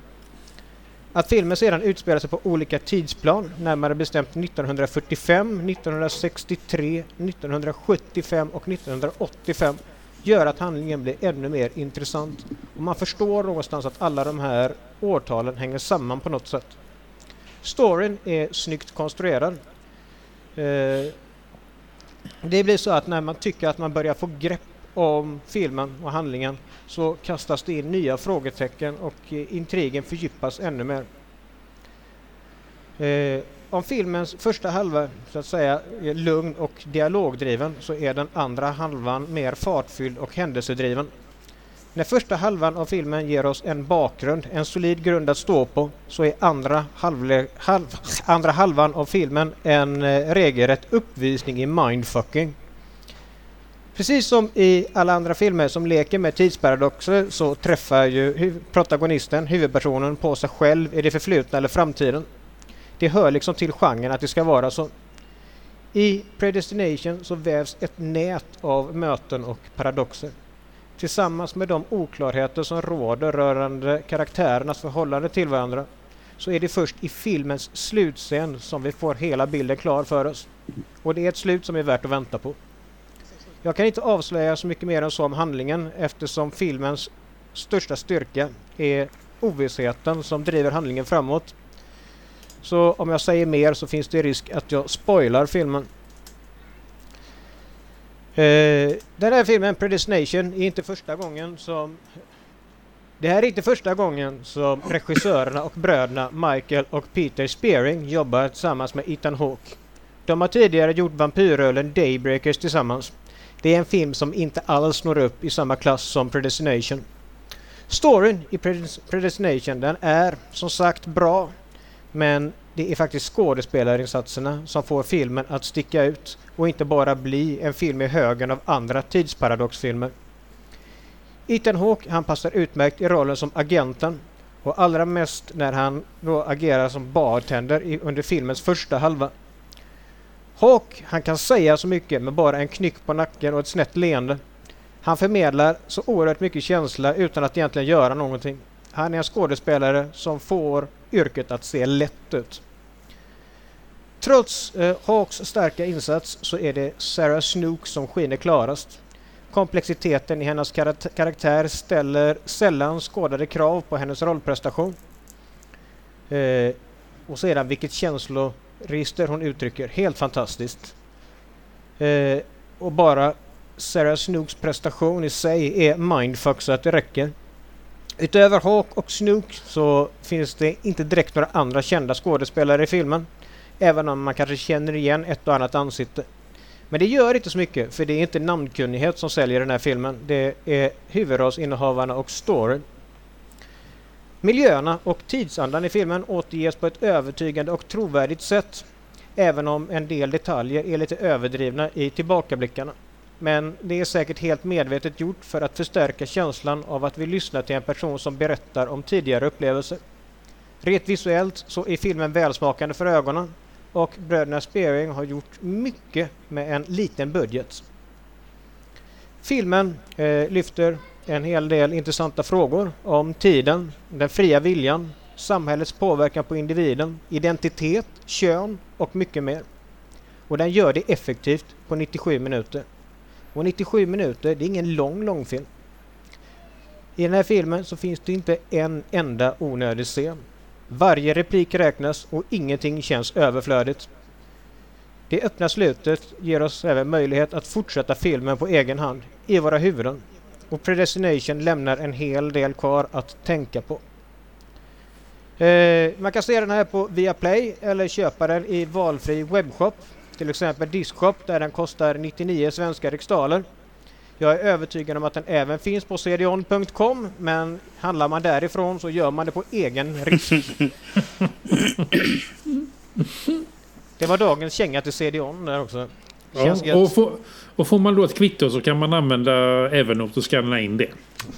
Att filmen sedan utspelar sig på olika tidsplan, närmare bestämt 1945, 1963, 1975 och 1985 gör att handlingen blir ännu mer intressant. Och man förstår någonstans att alla de här årtalen hänger samman på något sätt. Storyn är snyggt konstruerad. Eh, det blir så att när man tycker att man börjar få grepp om filmen och handlingen så kastas det in nya frågetecken och eh, intrigen fördjupas ännu mer. Eh, om filmens första halva så att säga är lugn och dialogdriven så är den andra halvan mer fartfylld och händelsedriven. När första halvan av filmen ger oss en bakgrund, en solid grund att stå på, så är andra, halvle, halv, andra halvan av filmen en eh, regelrätt uppvisning i mindfucking. Precis som i alla andra filmer som leker med tidsparadoxer så träffar ju huv protagonisten, huvudpersonen, på sig själv i det förflutna eller framtiden. Det hör liksom till genren att det ska vara så. I Predestination så vävs ett nät av möten och paradoxer. Tillsammans med de oklarheter som råder rörande karaktärernas förhållande till varandra så är det först i filmens slutscen som vi får hela bilden klar för oss. Och det är ett slut som är värt att vänta på. Jag kan inte avslöja så mycket mer än så om handlingen eftersom filmens största styrka är ovissheten som driver handlingen framåt. Så om jag säger mer så finns det risk att jag spoilar filmen. Eh, den här filmen, Predestination, är inte första gången som... Det här är inte första gången som regissörerna och bröderna Michael och Peter Spearing jobbar tillsammans med Ethan Hawke. De har tidigare gjort vampyrrollen Daybreakers tillsammans. Det är en film som inte alls når upp i samma klass som Predestination. Storyn i Predestination den är som sagt bra men det är faktiskt skådespelarinsatserna som får filmen att sticka ut och inte bara bli en film i högen av andra tidsparadoxfilmer. Ethan Hawke han passar utmärkt i rollen som agenten och allra mest när han då agerar som bartender i, under filmens första halva. Hawke han kan säga så mycket med bara en knyck på nacken och ett snett leende. Han förmedlar så oerhört mycket känsla utan att egentligen göra någonting. Han är en skådespelare som får yrket att se lätt ut. Trots eh, Hawks starka insats så är det Sarah Snook som skiner klarast. Komplexiteten i hennes karaktär ställer sällan skådade krav på hennes rollprestation. Eh, och sedan vilket känsloregister hon uttrycker. Helt fantastiskt. Eh, och bara Sarah Snooks prestation i sig är mindfuck så att det räcker. Utöver Hawk och Snook så finns det inte direkt några andra kända skådespelare i filmen. Även om man kanske känner igen ett och annat ansikte. Men det gör inte så mycket för det är inte namnkunnighet som säljer den här filmen. Det är huvudrollsinnehavarna och storyn. Miljöerna och tidsandan i filmen återges på ett övertygande och trovärdigt sätt. Även om en del detaljer är lite överdrivna i tillbakablickarna. Men det är säkert helt medvetet gjort för att förstärka känslan av att vi lyssnar till en person som berättar om tidigare upplevelser. Rent visuellt så är filmen välsmakande för ögonen och bröderna Spearing har gjort mycket med en liten budget. Filmen eh, lyfter en hel del intressanta frågor om tiden, den fria viljan, samhällets påverkan på individen, identitet, kön och mycket mer. Och den gör det effektivt på 97 minuter. Och 97 minuter, det är ingen lång, lång film. I den här filmen så finns det inte en enda onödig scen. Varje replik räknas och ingenting känns överflödigt. Det öppna slutet ger oss även möjlighet att fortsätta filmen på egen hand, i våra huvuden. Och Predestination lämnar en hel del kvar att tänka på. Eh, man kan se den här på Viaplay eller köpa den i valfri webbshop till exempel Discshop där den kostar 99 svenska riksdaler. Jag är övertygad om att den även finns på cdon.com men handlar man därifrån så gör man det på egen risk. det var dagens känga till CDON där också. Ja, och, får, och får man då ett kvitto så kan man använda Evernote och scanna in det.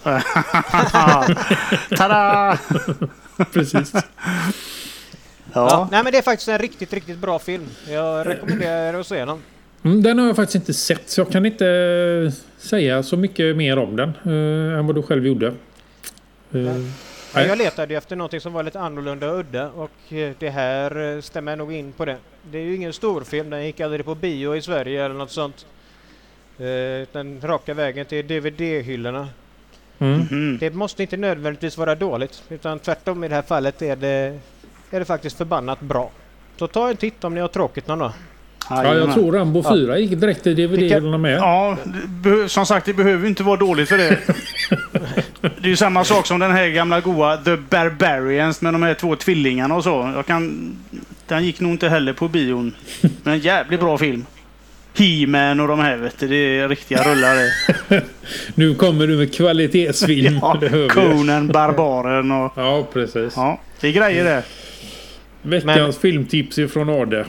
Tada! Precis. Ja. ja. Nej men det är faktiskt en riktigt, riktigt bra film. Jag rekommenderar att se den. Mm, den har jag faktiskt inte sett så jag kan inte eh, säga så mycket mer om den uh, än vad du själv gjorde. Uh, jag letade efter någonting som var lite annorlunda och udda och det här stämmer nog in på det. Det är ju ingen storfilm, den gick aldrig på bio i Sverige eller något sånt. Eh, den raka vägen till DVD-hyllorna. Mm. Mhm. Det måste inte nödvändigtvis vara dåligt. Utan tvärtom i det här fallet är det, är det faktiskt förbannat bra. Så ta en titt om ni har tråkigt någon dag. Ja, jag tror Rambo Ja. 4 gick direkt till DVD-hyllorna med. Ja, som sagt det behöver inte vara dåligt för det. Det är ju samma sak som den här gamla goa The Barbarians med de här två tvillingarna och så. Jag kan, den gick nog inte heller på bion. Men en jävligt bra film. He-Man och de här vet du, det är riktiga rullar det. Nu kommer du med kvalitetsfilm. Ja. Conan, Barbaren och... Ja, precis. Ja, det är grejer det. Veckans filmtips ifrån Ade.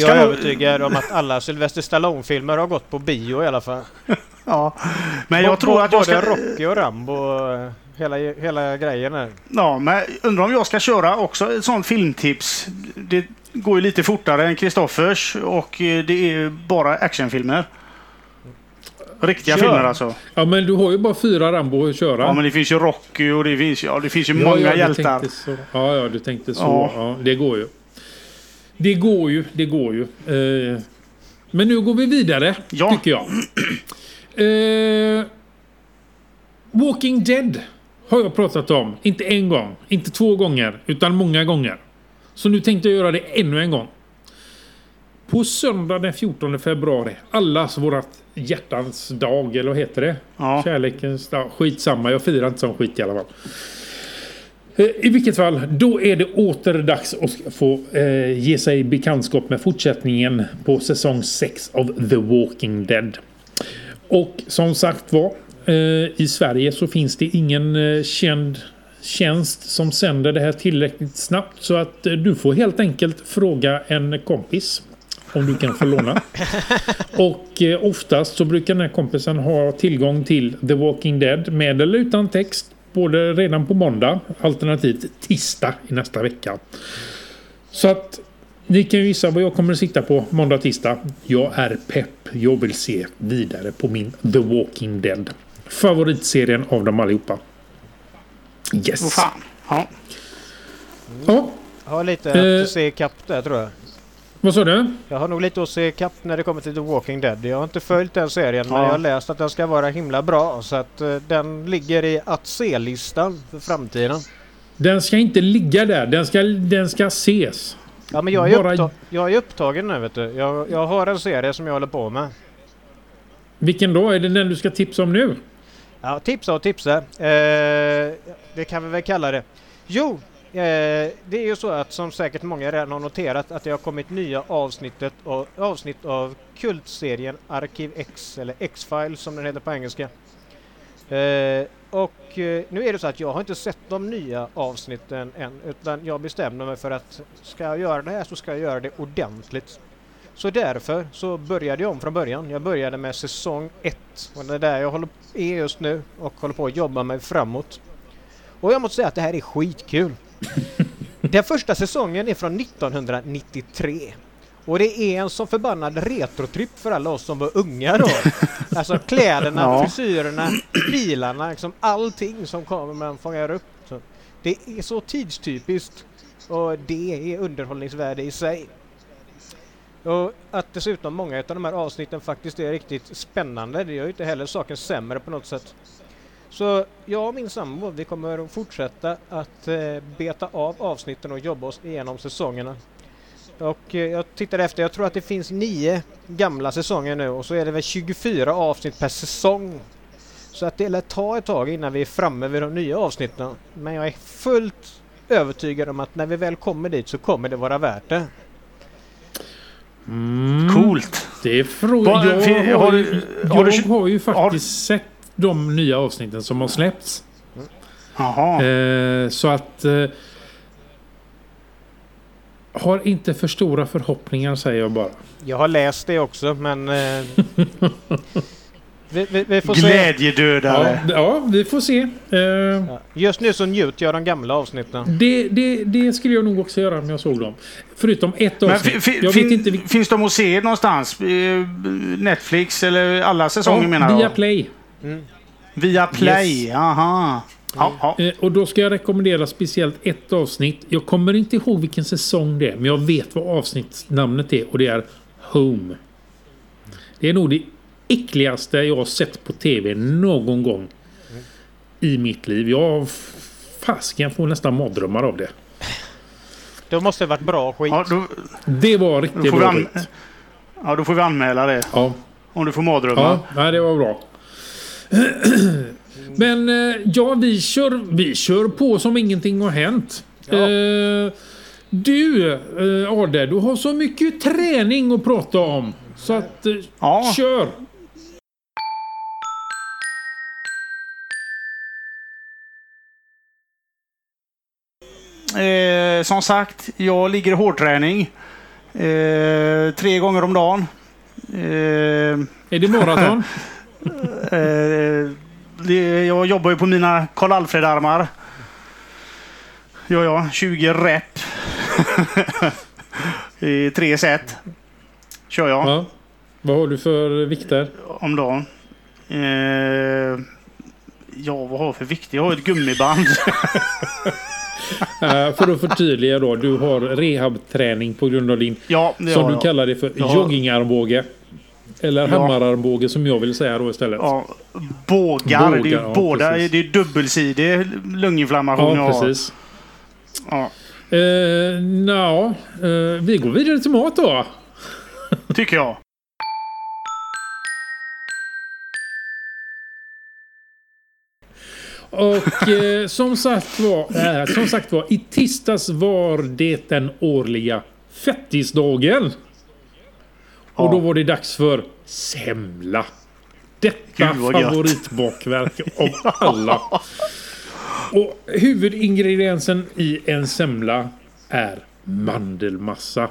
Jag är man- övertygad om att alla Sylvester Stallone-filmer har gått på bio i alla fall. Ja. Men jag tror att jag Både ska... Rocky och Rambo och hela, hela grejen här. Ja, men undrar om jag ska köra också ett sånt filmtips. Det går ju lite fortare än Kristoffers och eh, det är bara actionfilmer. Riktiga Kör. filmer alltså. Ja, men du har ju bara fyra Rambo att köra. Ja, men det finns ju Rocky och det finns, ja, det finns ju Ja, många ja, hjältar. Ja, ja, du tänkte så. Ja. Ja. det går ju. Det går ju, det går ju. Eh, men nu går vi vidare, Ja. tycker jag. Eh, Walking Dead har jag pratat om. Inte en gång, inte två gånger, utan många gånger. Så nu tänkte jag göra det ännu en gång. På söndag den 14 februari, allas vårat hjärtans dag, eller vad heter det? Ja. Kärlekens dag. Skitsamma, jag firar inte som skit i alla fall. Eh, I vilket fall, då är det åter dags att få eh, ge sig bekantskap med fortsättningen på säsong 6 av The Walking Dead. Och som sagt var, eh, i Sverige så finns det ingen eh, känd tjänst som sänder det här tillräckligt snabbt. Så att eh, du får helt enkelt fråga en kompis om du kan få låna. Och eh, oftast så brukar den här kompisen ha tillgång till The Walking Dead med eller utan text. Både redan på måndag alternativt tisdag i nästa vecka. Så att ni kan ju gissa vad jag kommer att sitta på måndag tisdag. Jag är pepp. Jag vill se vidare på min The Walking Dead. Favoritserien av dem allihopa. Yes. Åh fan. Ja. Ja, Jag har lite Eh. att se ikapp där tror jag. Vad sa du? Jag har nog lite att se ikapp när det kommer till The Walking Dead. Jag har inte följt den serien men Ja. jag har läst att den ska vara himla bra. Så att eh, den ligger i att se-listan för framtiden. Den ska inte ligga där. Den ska, den ska ses. Ja men jag är, Bara- uppta- jag är upptagen nu vet du. Jag, jag har en serie som jag håller på med. Vilken då? Är det den du ska tipsa om nu? Ja, tipsa och tipsa. Eh, det kan vi väl kalla det. Jo, eh, det är ju så att som säkert många redan har noterat att det har kommit nya avsnittet av, avsnitt av kultserien Arkiv X eller X-File som den heter på engelska. Eh, och eh, nu är det så att jag har inte sett de nya avsnitten än utan jag bestämde mig för att ska jag göra det här så ska jag göra det ordentligt. Så därför så började jag om från början. Jag började med säsong 1 och det är där jag håller, är just nu och håller på att jobba mig framåt. Och jag måste säga att det här är skitkul. Den första säsongen är från 1993. Och det är en så förbannad retrotripp för alla oss som var unga då. Alltså kläderna, Ja. frisyrerna, bilarna, liksom allting som kommer man fångar upp. Så det är så tidstypiskt och det är underhållningsvärde i sig. Och att dessutom många av de här avsnitten faktiskt är riktigt spännande, det gör ju inte heller saken sämre på något sätt. Så jag och min sambo, vi kommer att fortsätta att eh, beta av avsnitten och jobba oss igenom säsongerna. Och eh, jag tittade efter, jag tror att det finns nio gamla säsonger nu och så är det väl 24 avsnitt per säsong. Så att det lär ta ett tag innan vi är framme vid de nya avsnitten. Men jag är fullt övertygad om att när vi väl kommer dit så kommer det vara värt det. Mm. Coolt. Det är frå- Vad- jag, har, har ju, jag har har, ju har- faktiskt sett de nya avsnitten som har släppts. Jaha. Eh, så att... Eh, har inte för stora förhoppningar säger jag bara. Jag har läst det också men... Eh, vi, vi, vi får se. Glädjedödare. Ja, ja, vi får se. Eh, Ja. Just nu så njuter jag av de gamla avsnitten. det, det, det skulle jag nog också göra om jag såg dem. Förutom ett Men avsnitt. fi- fi- jag fin-. Finns de att se någonstans? Eh, Netflix eller alla säsonger menar via jag? Play. Mm. Via Play, Yes. aha. Ja, ja. Eh, och då ska jag rekommendera speciellt ett avsnitt. Jag kommer inte ihåg vilken säsong det är, men jag vet vad avsnittsnamnet är och det är Home. Det är nog det äckligaste jag har sett på tv någon gång i mitt liv. Jag fasken får nästan mardrömmar av det. Det måste ha varit bra skit. Ja, då, Det var riktigt bra skit. ja, då får vi anmäla det. Ja, Om du får mardrömmar. ja nej, det var bra. Men eh, ja, vi kör, vi kör på som ingenting har hänt. Ja. Eh, du, eh, Ade, du har så mycket träning att prata om. Så att, eh, Ja. kör! Eh, som sagt, jag ligger i hårdträning. Eh, tre gånger om dagen. Är det maraton? eh, det, jag jobbar ju på mina Karl-Alfred-armar. Gör jag. 20 rep. I tre set. Kör jag ja. Vad har du för vikter? om dagen. Eh, ja, vad har jag för vikt? Jag har ett gummiband. Eh, för att förtydliga då. Du har rehabträning på grund av din, ja, som du kallar det för, joggingarmbåge. Eller Ja. hammararmbåge som jag vill säga då istället. Ja, bågar. det är Bågar, ja, båda. precis. Det är dubbelsidig lunginflammation Ja, precis. Ja, Eh, Nja, eh, vi går vidare till mat då. tycker jag. Och eh, som sagt var, eh, som sagt var, i tisdags var det den årliga fettisdagen. Och Ja. då var det dags för semla. Detta favoritbakverk av alla. Och huvudingrediensen i en semla är mandelmassa.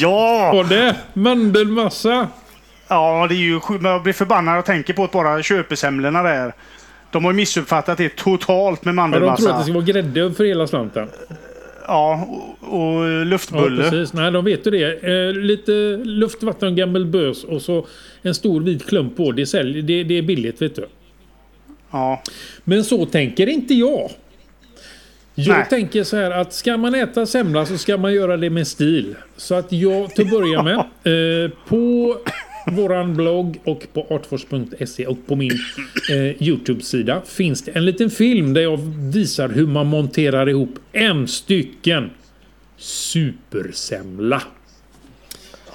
Ja! Och det mandelmassa. Ja, det är ju Jag blir förbannad och tänker på att bara köpesemlorna där. De har missuppfattat det totalt med Ja, de tror att det mandelmassa. ska vara grädde för hela slanten. Ja, och, och Ja, luftbulle. precis. Nej, de vet ju det. Eh, lite luft, vatten, gammelbös och så en stor vit klump på. Det, sälj, det, det är billigt, vet du. Ja, Men så tänker inte jag. Jag Nej. tänker så här att ska man äta semla så ska man göra det med stil. Så att jag till att börja med eh, på våran blogg och på artfors.se och på min eh, Youtube-sida finns det en liten film där jag visar hur man monterar ihop en stycken supersemla.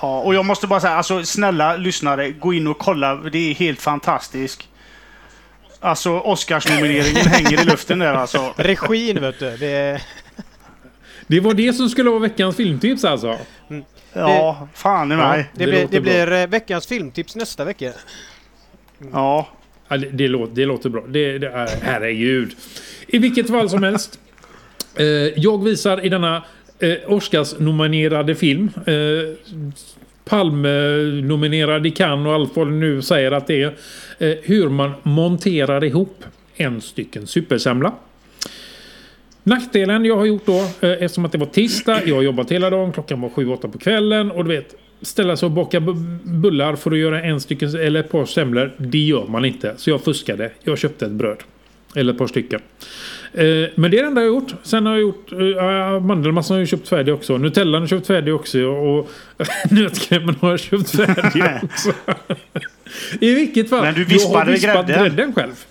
ja, och jag måste bara säga, alltså snälla lyssnare, gå in och kolla. Det är helt fantastiskt. Alltså Oscarsnomineringen hänger i luften där alltså. Regin vet du. Det är... Det var det som skulle vara veckans filmtips alltså. Ja, fan i mig. Det, Det blir, det blir eh, veckans filmtips nästa vecka. Ja. Ja, det, det, låter, det låter bra. Det, det är, herregud. I vilket fall som helst. Eh, jag visar i denna eh, Oscars-nominerade film. Eh, Palme-nominerad i Cannes och allt vad det nu säger att det är. Eh, hur man monterar ihop en stycken supersemla. Nackdelen jag har gjort då, eh, eftersom att det var tisdag, jag har jobbat hela dagen, klockan var 7-8 på kvällen och du vet, ställa sig och baka bu- bullar för att göra en stycken eller ett par semlor, det gör man inte. Så jag fuskade. Jag köpte ett bröd. Eller ett par stycken. Eh, men det är det enda jag har gjort. Sen har jag gjort uh, mandelmassan har jag köpt färdig också. Nutellan har jag köpt färdig också. Och nötkrämen har jag köpt färdig också. I vilket fall. Men du jag vispade har vispat grädden. grädden själv.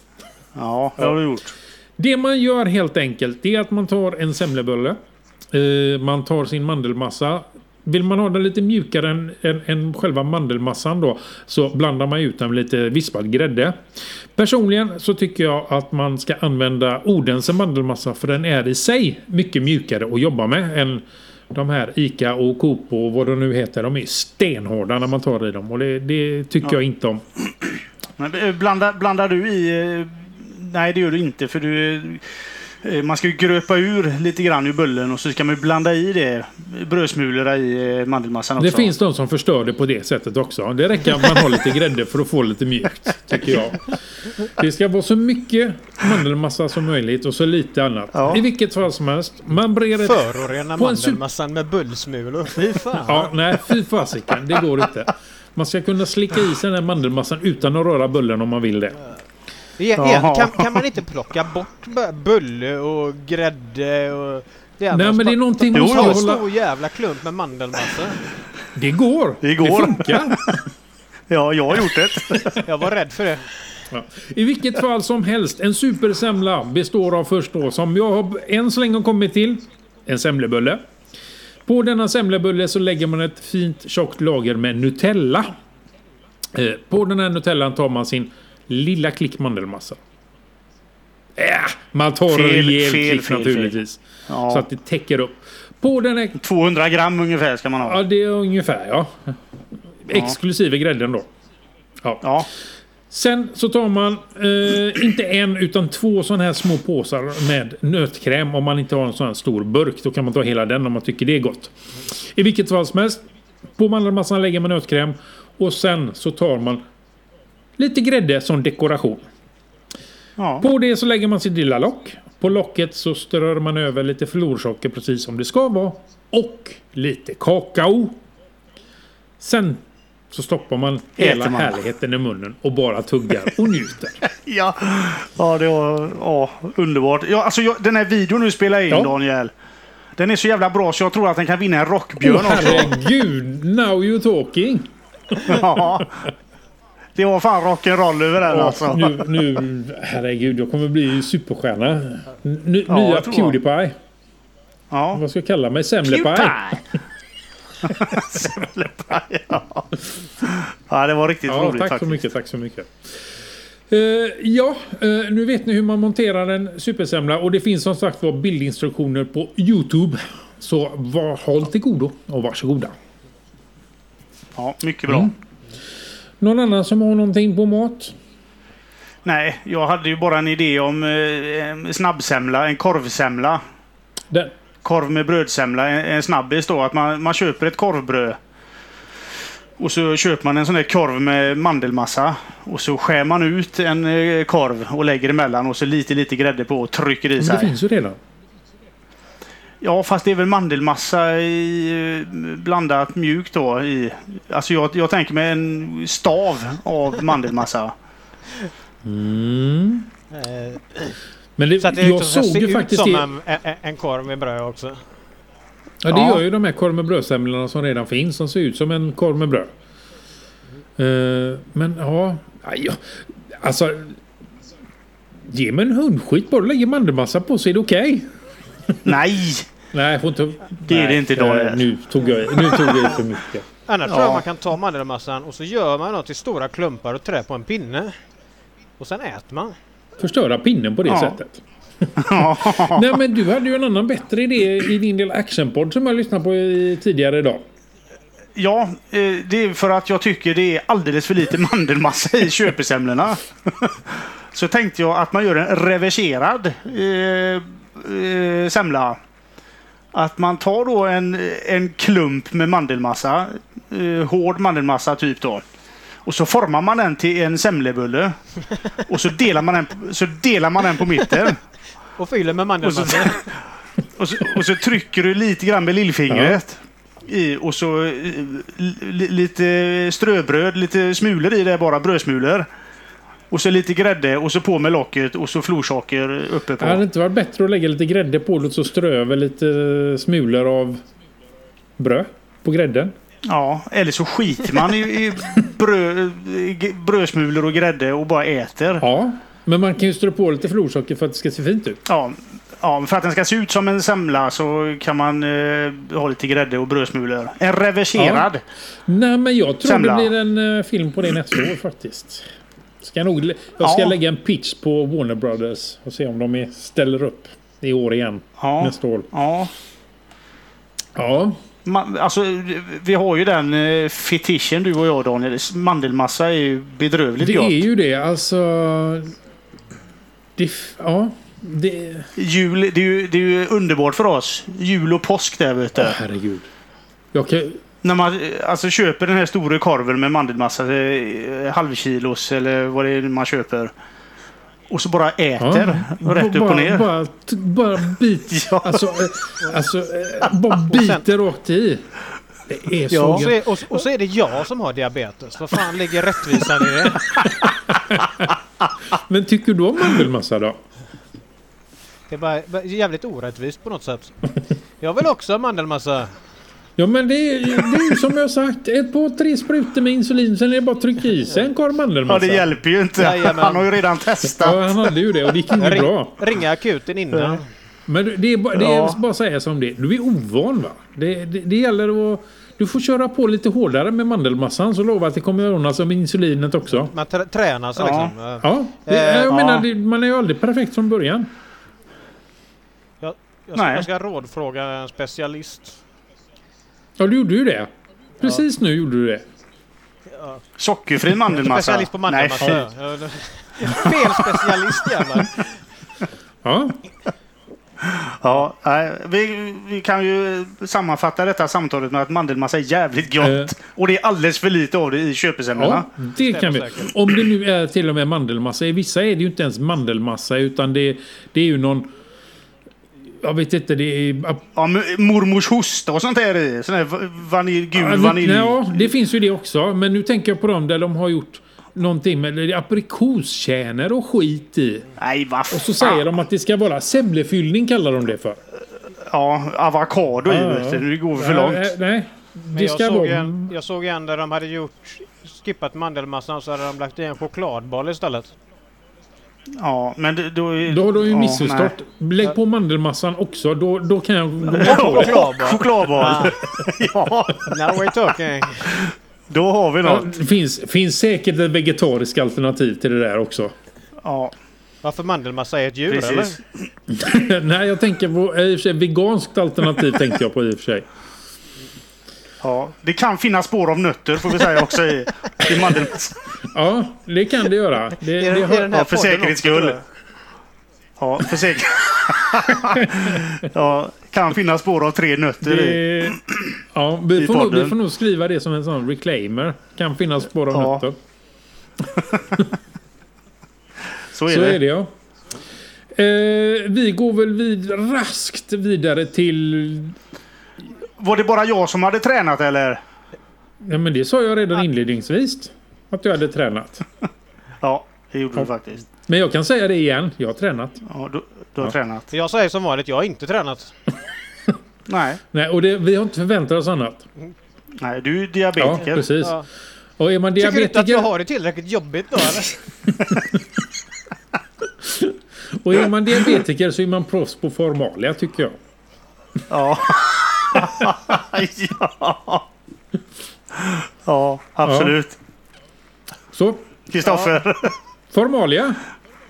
Ja, det har du gjort. Det man gör helt enkelt är att man tar en semlebulle. Eh, man tar sin mandelmassa. Vill man ha den lite mjukare än, än, än själva mandelmassan då så blandar man ut den med lite vispad grädde. Personligen så tycker jag att man ska använda Odense mandelmassa för den är i sig mycket mjukare att jobba med än de här Ica och Coop och vad de nu heter. De är stenhårda när man tar i dem och det, det tycker jag inte om. Men eh, blanda, blandar du i... Nej, det gör du inte för du... eh, Man ska ju gröpa ur lite grann ur bullen och så ska man blanda i det. Brödsmulorna i eh, mandelmassan också. Det finns de som förstör det på det sättet också. Det räcker att man har lite grädde för att få lite mjukt, tycker jag. Det ska vara så mycket mandelmassa som möjligt och så lite annat. Ja. I vilket fall som helst. Man brer ett... Förorena På en sup- mandelmassan med bullsmulor. Fy fan. Ja, nej, fy fasiken. Det går inte. Man ska kunna slicka i sig den här mandelmassan utan att röra bullen om man vill det. Jaha. kan, kan man inte plocka bort bulle och grädde och... Det Nej, men det är någonting man man ska hålla- stor jävla klump med mandelmassa. Det går. Det går. Det funkar. Ja, jag har gjort det. Jag var rädd för det. Ja. I vilket fall som helst, en supersemla består av först då, som jag har än så länge kommit till, en semlebulle. På denna semlebulle så lägger man ett fint tjockt lager med Nutella. Eh, På den här Nutellan tar man sin lilla klick mandelmassa. Äh, man tar en Fel, rejäl fel, klick fel, naturligtvis. Ja. Så att det täcker upp. På den här 200 gram ungefär ska man ha. Ja, det är ungefär ja. Exklusive grädden då. Ja. Sen så tar man eh, inte en utan två sådana här små påsar med nötkräm. Om man inte har en sån här stor burk. Då kan man ta hela den om man tycker det är gott. I vilket fall som helst. På mandelmassan lägger man nötkräm. Och sen så tar man lite grädde som dekoration. ja. På det så lägger man sitt lilla lock. På locket så strör man över lite florsocker precis som det ska vara. Och lite kakao. Sen så stoppar man hela man. härligheten i munnen och bara tuggar och njuter. Ja, ja det var ja, underbart. Ja, alltså, jag, den här videon du spelar in Ja. Daniel. Den är så jävla bra så jag tror att den kan vinna en rockbjörn Åh också. herregud! Now you're talking! Ja. Det var fan rock'n'roll över den alltså. Nu, nu, herregud, jag kommer bli superstjärna. N- Ja, nya. Pewdiepie. Ja. Vad ska jag kalla mig? Semlepie? Semlepie, ja. ja, det var riktigt Ja, roligt tack så faktiskt. mycket, tack så mycket. Eh, ja, eh, nu vet ni hur man monterar en supersemla och det finns som sagt var bildinstruktioner på Youtube. Så var, håll till godo och varsågoda. Ja, mycket bra. Mm. Någon annan som har någonting på mat? Nej, jag hade ju bara en idé om eh, snabbsemla, en korvsemla. Den. Korv med brödsemla, en, en snabbis då. Att man, man köper ett korvbröd. Och så köper man en sån där korv med mandelmassa. Och så skär man ut en eh, korv och lägger emellan och så lite lite grädde på och trycker i Men det sig. finns ju redan. Ja, fast det är väl mandelmassa i eh, blandat mjukt då. I, alltså jag, jag tänker mig en stav av mandelmassa. Mm. Eh, Men det, Så det jag liksom såg ju ut faktiskt som det. en, en, en korv med bröd också. Ja, det Ja. gör ju de här korv med brödsemlorna som redan finns. Som ser ut som en korv med bröd. Eh, men ja, ja. Alltså. Ge mig en hundskit bara du lägger mandelmassa på så är det okej. Nej! Nej, jag får inte... Det är det inte, Daniel. Nu tog jag, nu tog jag i för mycket. Annars Ja. tror jag man kan ta mandelmassan och så gör man något i stora klumpar och trä på en pinne. Och sen äter man. Förstöra pinnen på det Ja. sättet. Nej men du hade ju en annan bättre idé i din del actionpodd som jag lyssnade på tidigare idag. Ja, eh, det är för att jag tycker det är alldeles för lite mandelmassa i köpesemlorna. Så tänkte jag att man gör en reverserad eh, eh, semla. Att man tar då en, en klump med mandelmassa, eh, hård mandelmassa typ då. Och så formar man den till en semlebulle. Och så delar man den, så delar man den på mitten. Och fyller med Och så, mandelmassa. och, så, och så trycker du lite grann med lillfingret. I, och så eh, li, lite ströbröd, lite smulor i det bara, brödsmulor. Och så lite grädde och så på med locket och så florsocker uppe på. Hade det inte varit bättre att lägga lite grädde på det och så strö över lite smulor av bröd på grädden? Ja, eller så skiter man i, i brödsmulor och grädde och bara äter. Ja, men man kan ju strö på lite florsocker för att det ska se fint ut. Ja, ja, för att den ska se ut som en semla så kan man eh, ha lite grädde och brödsmulor. En reverserad. Nej, men jag tror Semla. det blir en eh, film på det nästa år faktiskt. Ska nog, jag ska Ja. lägga en pitch på Warner Brothers och se om de är, ställer upp i år igen. Ja. Nästa år. ja. Ja, Man, alltså, vi har ju den eh, fetischen du och jag Daniel. Mandelmassa är ju bedrövligt det gott. är ju det. Alltså... Det, ja, det... Jul, det är, ju, det är ju underbart för oss. Jul och påsk där vet du. Åh, herregud. Jag kan, När man alltså, köper den här stora korven med mandelmassa, eh, halvkilos eller vad det är man köper. Och så bara äter rätt upp bara, och ner. Bara, bara bit. Ja. Alltså, eh, alltså eh, bara biter rakt i. Det är så Och så, gött. är, och, och så är det jag som har diabetes. Vad fan ligger rättvisan i det? Men tycker du om mandelmassa då? Det är bara, bara jävligt orättvist på något sätt. Jag vill också ha mandelmassa. Ja men det är, det är ju som jag sagt. Ett par tre sprutor med insulin. Sen är det bara att trycka i sig en korv Ja, mandelmassa. det hjälper ju inte. Jajamän. Han har ju redan testat. Ja, han hade ju det och det gick inget Ring, bra. ringa akuten innan. Men det är, bara, det är Ja. bara att säga som det. Du är ovan va? Det, det, det gäller att... Du får köra på lite hårdare med mandelmassan så lovar jag att det kommer att ordna sig med insulinet också. Man trä- tränar sig Ja. liksom. Ja, det, Eh, jag ja. menar det, man är ju aldrig perfekt från början. Jag, jag, ska, jag ska rådfråga en specialist. Ja, du gjorde ju det. Precis nu gjorde du det. Ja. Sockerfri mandelmassa. Specialist på mandelmassa. Nej, det- Fel specialist jävlar. Ja, Ja, vi, vi kan ju sammanfatta detta samtalet med att mandelmassa är jävligt gott. Eh. Och det är alldeles för lite av det i köpesemlorna. ja det kan vi. Om det nu är till och med mandelmassa. I vissa är det ju inte ens mandelmassa utan det, det är ju någon... Jag vet inte, det är... Ja, mormors hosta och sånt där i. Sån här va- vanilj, gul Ja, vanilj. Ja, det finns ju det också. Men nu tänker jag på dem där de har gjort någonting med aprikoskärnor och skit i. Nej, vad Och så säger de att det ska vara semlefyllning kallar de det för. Ja, avokado i. Ja, vet ja. du. Det går för Ja, långt. Nej, Men det jag, ska såg vara... en, jag såg en där de hade gjort skippat mandelmassan så hade de lagt i en chokladboll istället. Ja, men det, då... är- Då har du ju ja, missförstått. Lägg på mandelmassan också. Då, då kan jag... På det. Chokladboll. Chokladboll. ja, Now we're talking. då har vi Ja, något. det finns, finns säkert ett vegetariskt alternativ till det där också. Ja, Varför mandelmassa är ett djur precis. eller? Nej, jag tänker på... eh, I och för sig, veganskt alternativ tänkte jag på i och för sig. Ja, det kan finnas spår av nötter får vi säga också i, i mandelmassa. Ja, det kan det göra. Det, det den här Ja, för säkerhets skull. Ja, för säkert. ja, kan finnas spår av tre nötter i. det, ja, vi I får, nog, vi får nog skriva det som en sån reclaimer. Kan finnas spår av Ja, nötter. Så är Så det. är det ja. Eh, vi går väl vid, raskt vidare till... Var det bara jag som hade tränat eller? Ja, men det sa jag redan inledningsvis. Att jag hade tränat. Ja, det gjorde Ja. du faktiskt. Men jag kan säga det igen. Jag har tränat. Ja, du, du har Ja. tränat. Jag säger som vanligt, jag har inte tränat. Nej, Nej, och det, vi har inte förväntat oss annat. nej, du är Ja, diabetiker. precis. Ja. Och är man Tycker du inte att diabetiker, jag har det tillräckligt jobbigt då eller? och är man diabetiker så är man proffs på formalia tycker jag. Ja. ja. Ja, absolut. Så, Kristoffer. formalia.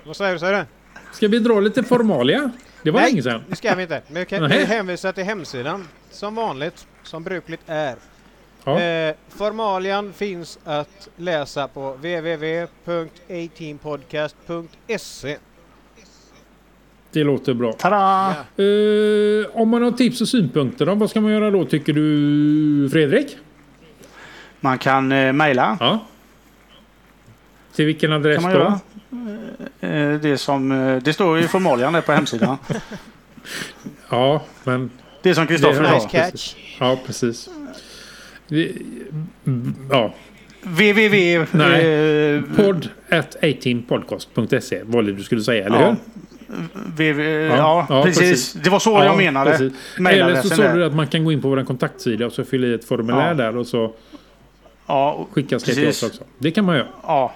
Vad säger du? Säger du? Ska vi dra lite formalia? Det var länge sedan. det ska vi inte. Men jag kan Nej. hänvisa till hemsidan. Som vanligt, som brukligt är. Ja. Eh, formalian finns att läsa på www.18podcast.se. Det låter bra. Tada! Ja. Eh, om man har tips och synpunkter då, vad ska man göra då tycker du Fredrik? Man kan eh, mejla. Ja. Till vilken adress Kan man då? göra. Eh, det, som, eh, det står i formalian där på hemsidan. Ja, men... Det som Kristoffer Nice sa. catch. Ja, precis. Mm, ja. www. Nej. eh, Podd at 18podcast.se var det du skulle säga, eller Ja. hur? www. Ja, Ja, ja, precis. precis. Det var så jag menade. Eller så sa du att man kan gå in på vår kontaktsida och så fylla i ett formulär Ja. där och så Ja, skickas det till oss också. Det kan man göra. ja.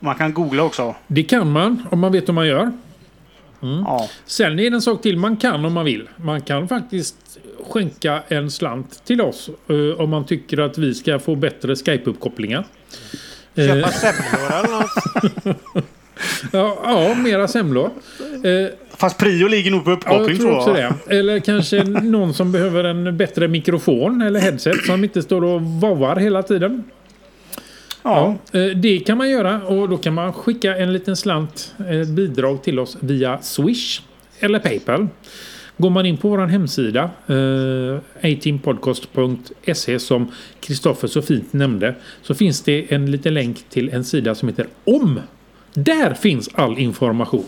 Man kan googla också. Det kan man om man vet hur man gör. Ja. Sen är det en sak till man kan om man vill. Man kan faktiskt skänka en slant till oss eh, om man tycker att vi ska få bättre Skype-uppkopplingar. Eh, Köpa semlor eller något. ja, ja, mera semlor. Eh, Fast prio ligger nog på Ja, uppkoppling jag tror jag. det. Eller kanske någon som behöver en bättre mikrofon eller headset som inte står och vovvar hela tiden. Ja. Ja, eh, det kan man göra och då kan man skicka en liten slant, ett bidrag till oss via Swish eller Paypal. Går man in på vår hemsida, eh, 18podcast.se som Kristoffer så fint nämnde, så finns det en liten länk till en sida som heter Om. Där finns all information.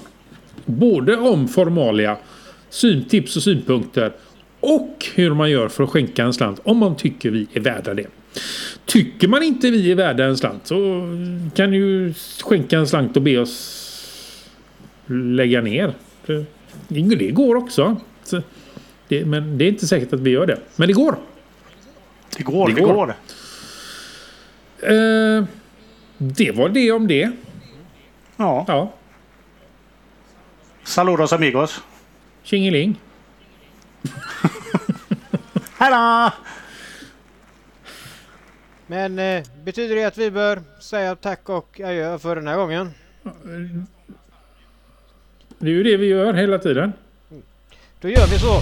Både om formalia, syntips och synpunkter och hur man gör för att skänka en slant om man tycker vi är värda det. Tycker man inte vi är värda en slant så kan ju skänka en slant och be oss lägga ner. Det går också. Det, men det är inte säkert att vi gör det. Men det går. Det går, Det det går. går. Eh, det var det om det. Ja. Ja, Saludos amigos. tjingeling. Hej då! Men eh, betyder det att vi bör säga tack och adjö för den här gången? Det är ju det vi gör hela tiden. Då gör vi så.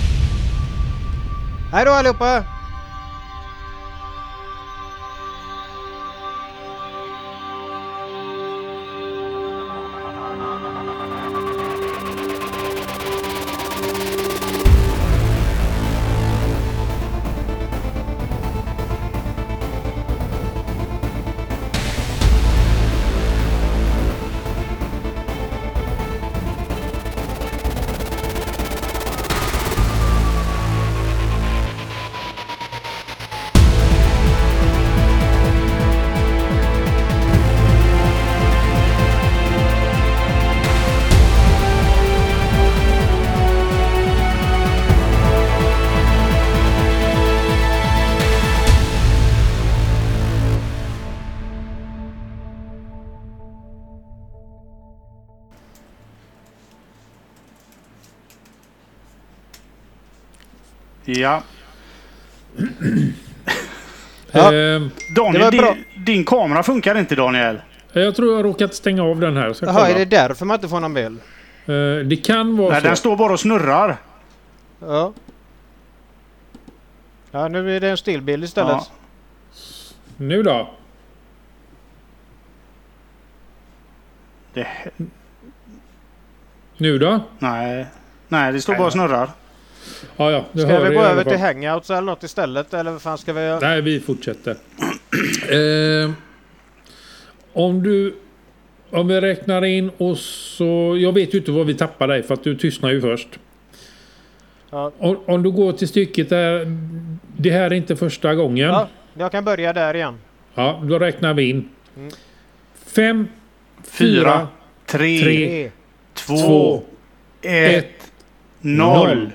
Hej då allihopa! Ja. Eh, Daniel, din, din kamera funkar inte Daniel. jag tror jag har råkat stänga av den här. Så Jaha, är det därför man inte får någon bild? Eh, det kan vara Nej, så. den står bara och snurrar. Ja. Ja, nu är det en stillbild istället. Ja. Nu då? Det, Nu då? nej. Nej, det står bara och snurrar. Ja, ja. Du Ska hör vi gå över till hangouts eller något istället? Eller vad fan ska vi göra? Nej, vi fortsätter. eh, om du... Om vi räknar in och så... Jag vet ju inte vad vi tappar dig för att du tystnar ju först. Ja. Om, om du går till stycket där... Det här är inte första gången. Ja, jag kan börja där igen. Ja, då räknar vi in. Mm. Fem, Fyra, fyra, tre, tre, Tre. två, två, ett, ett, noll. noll.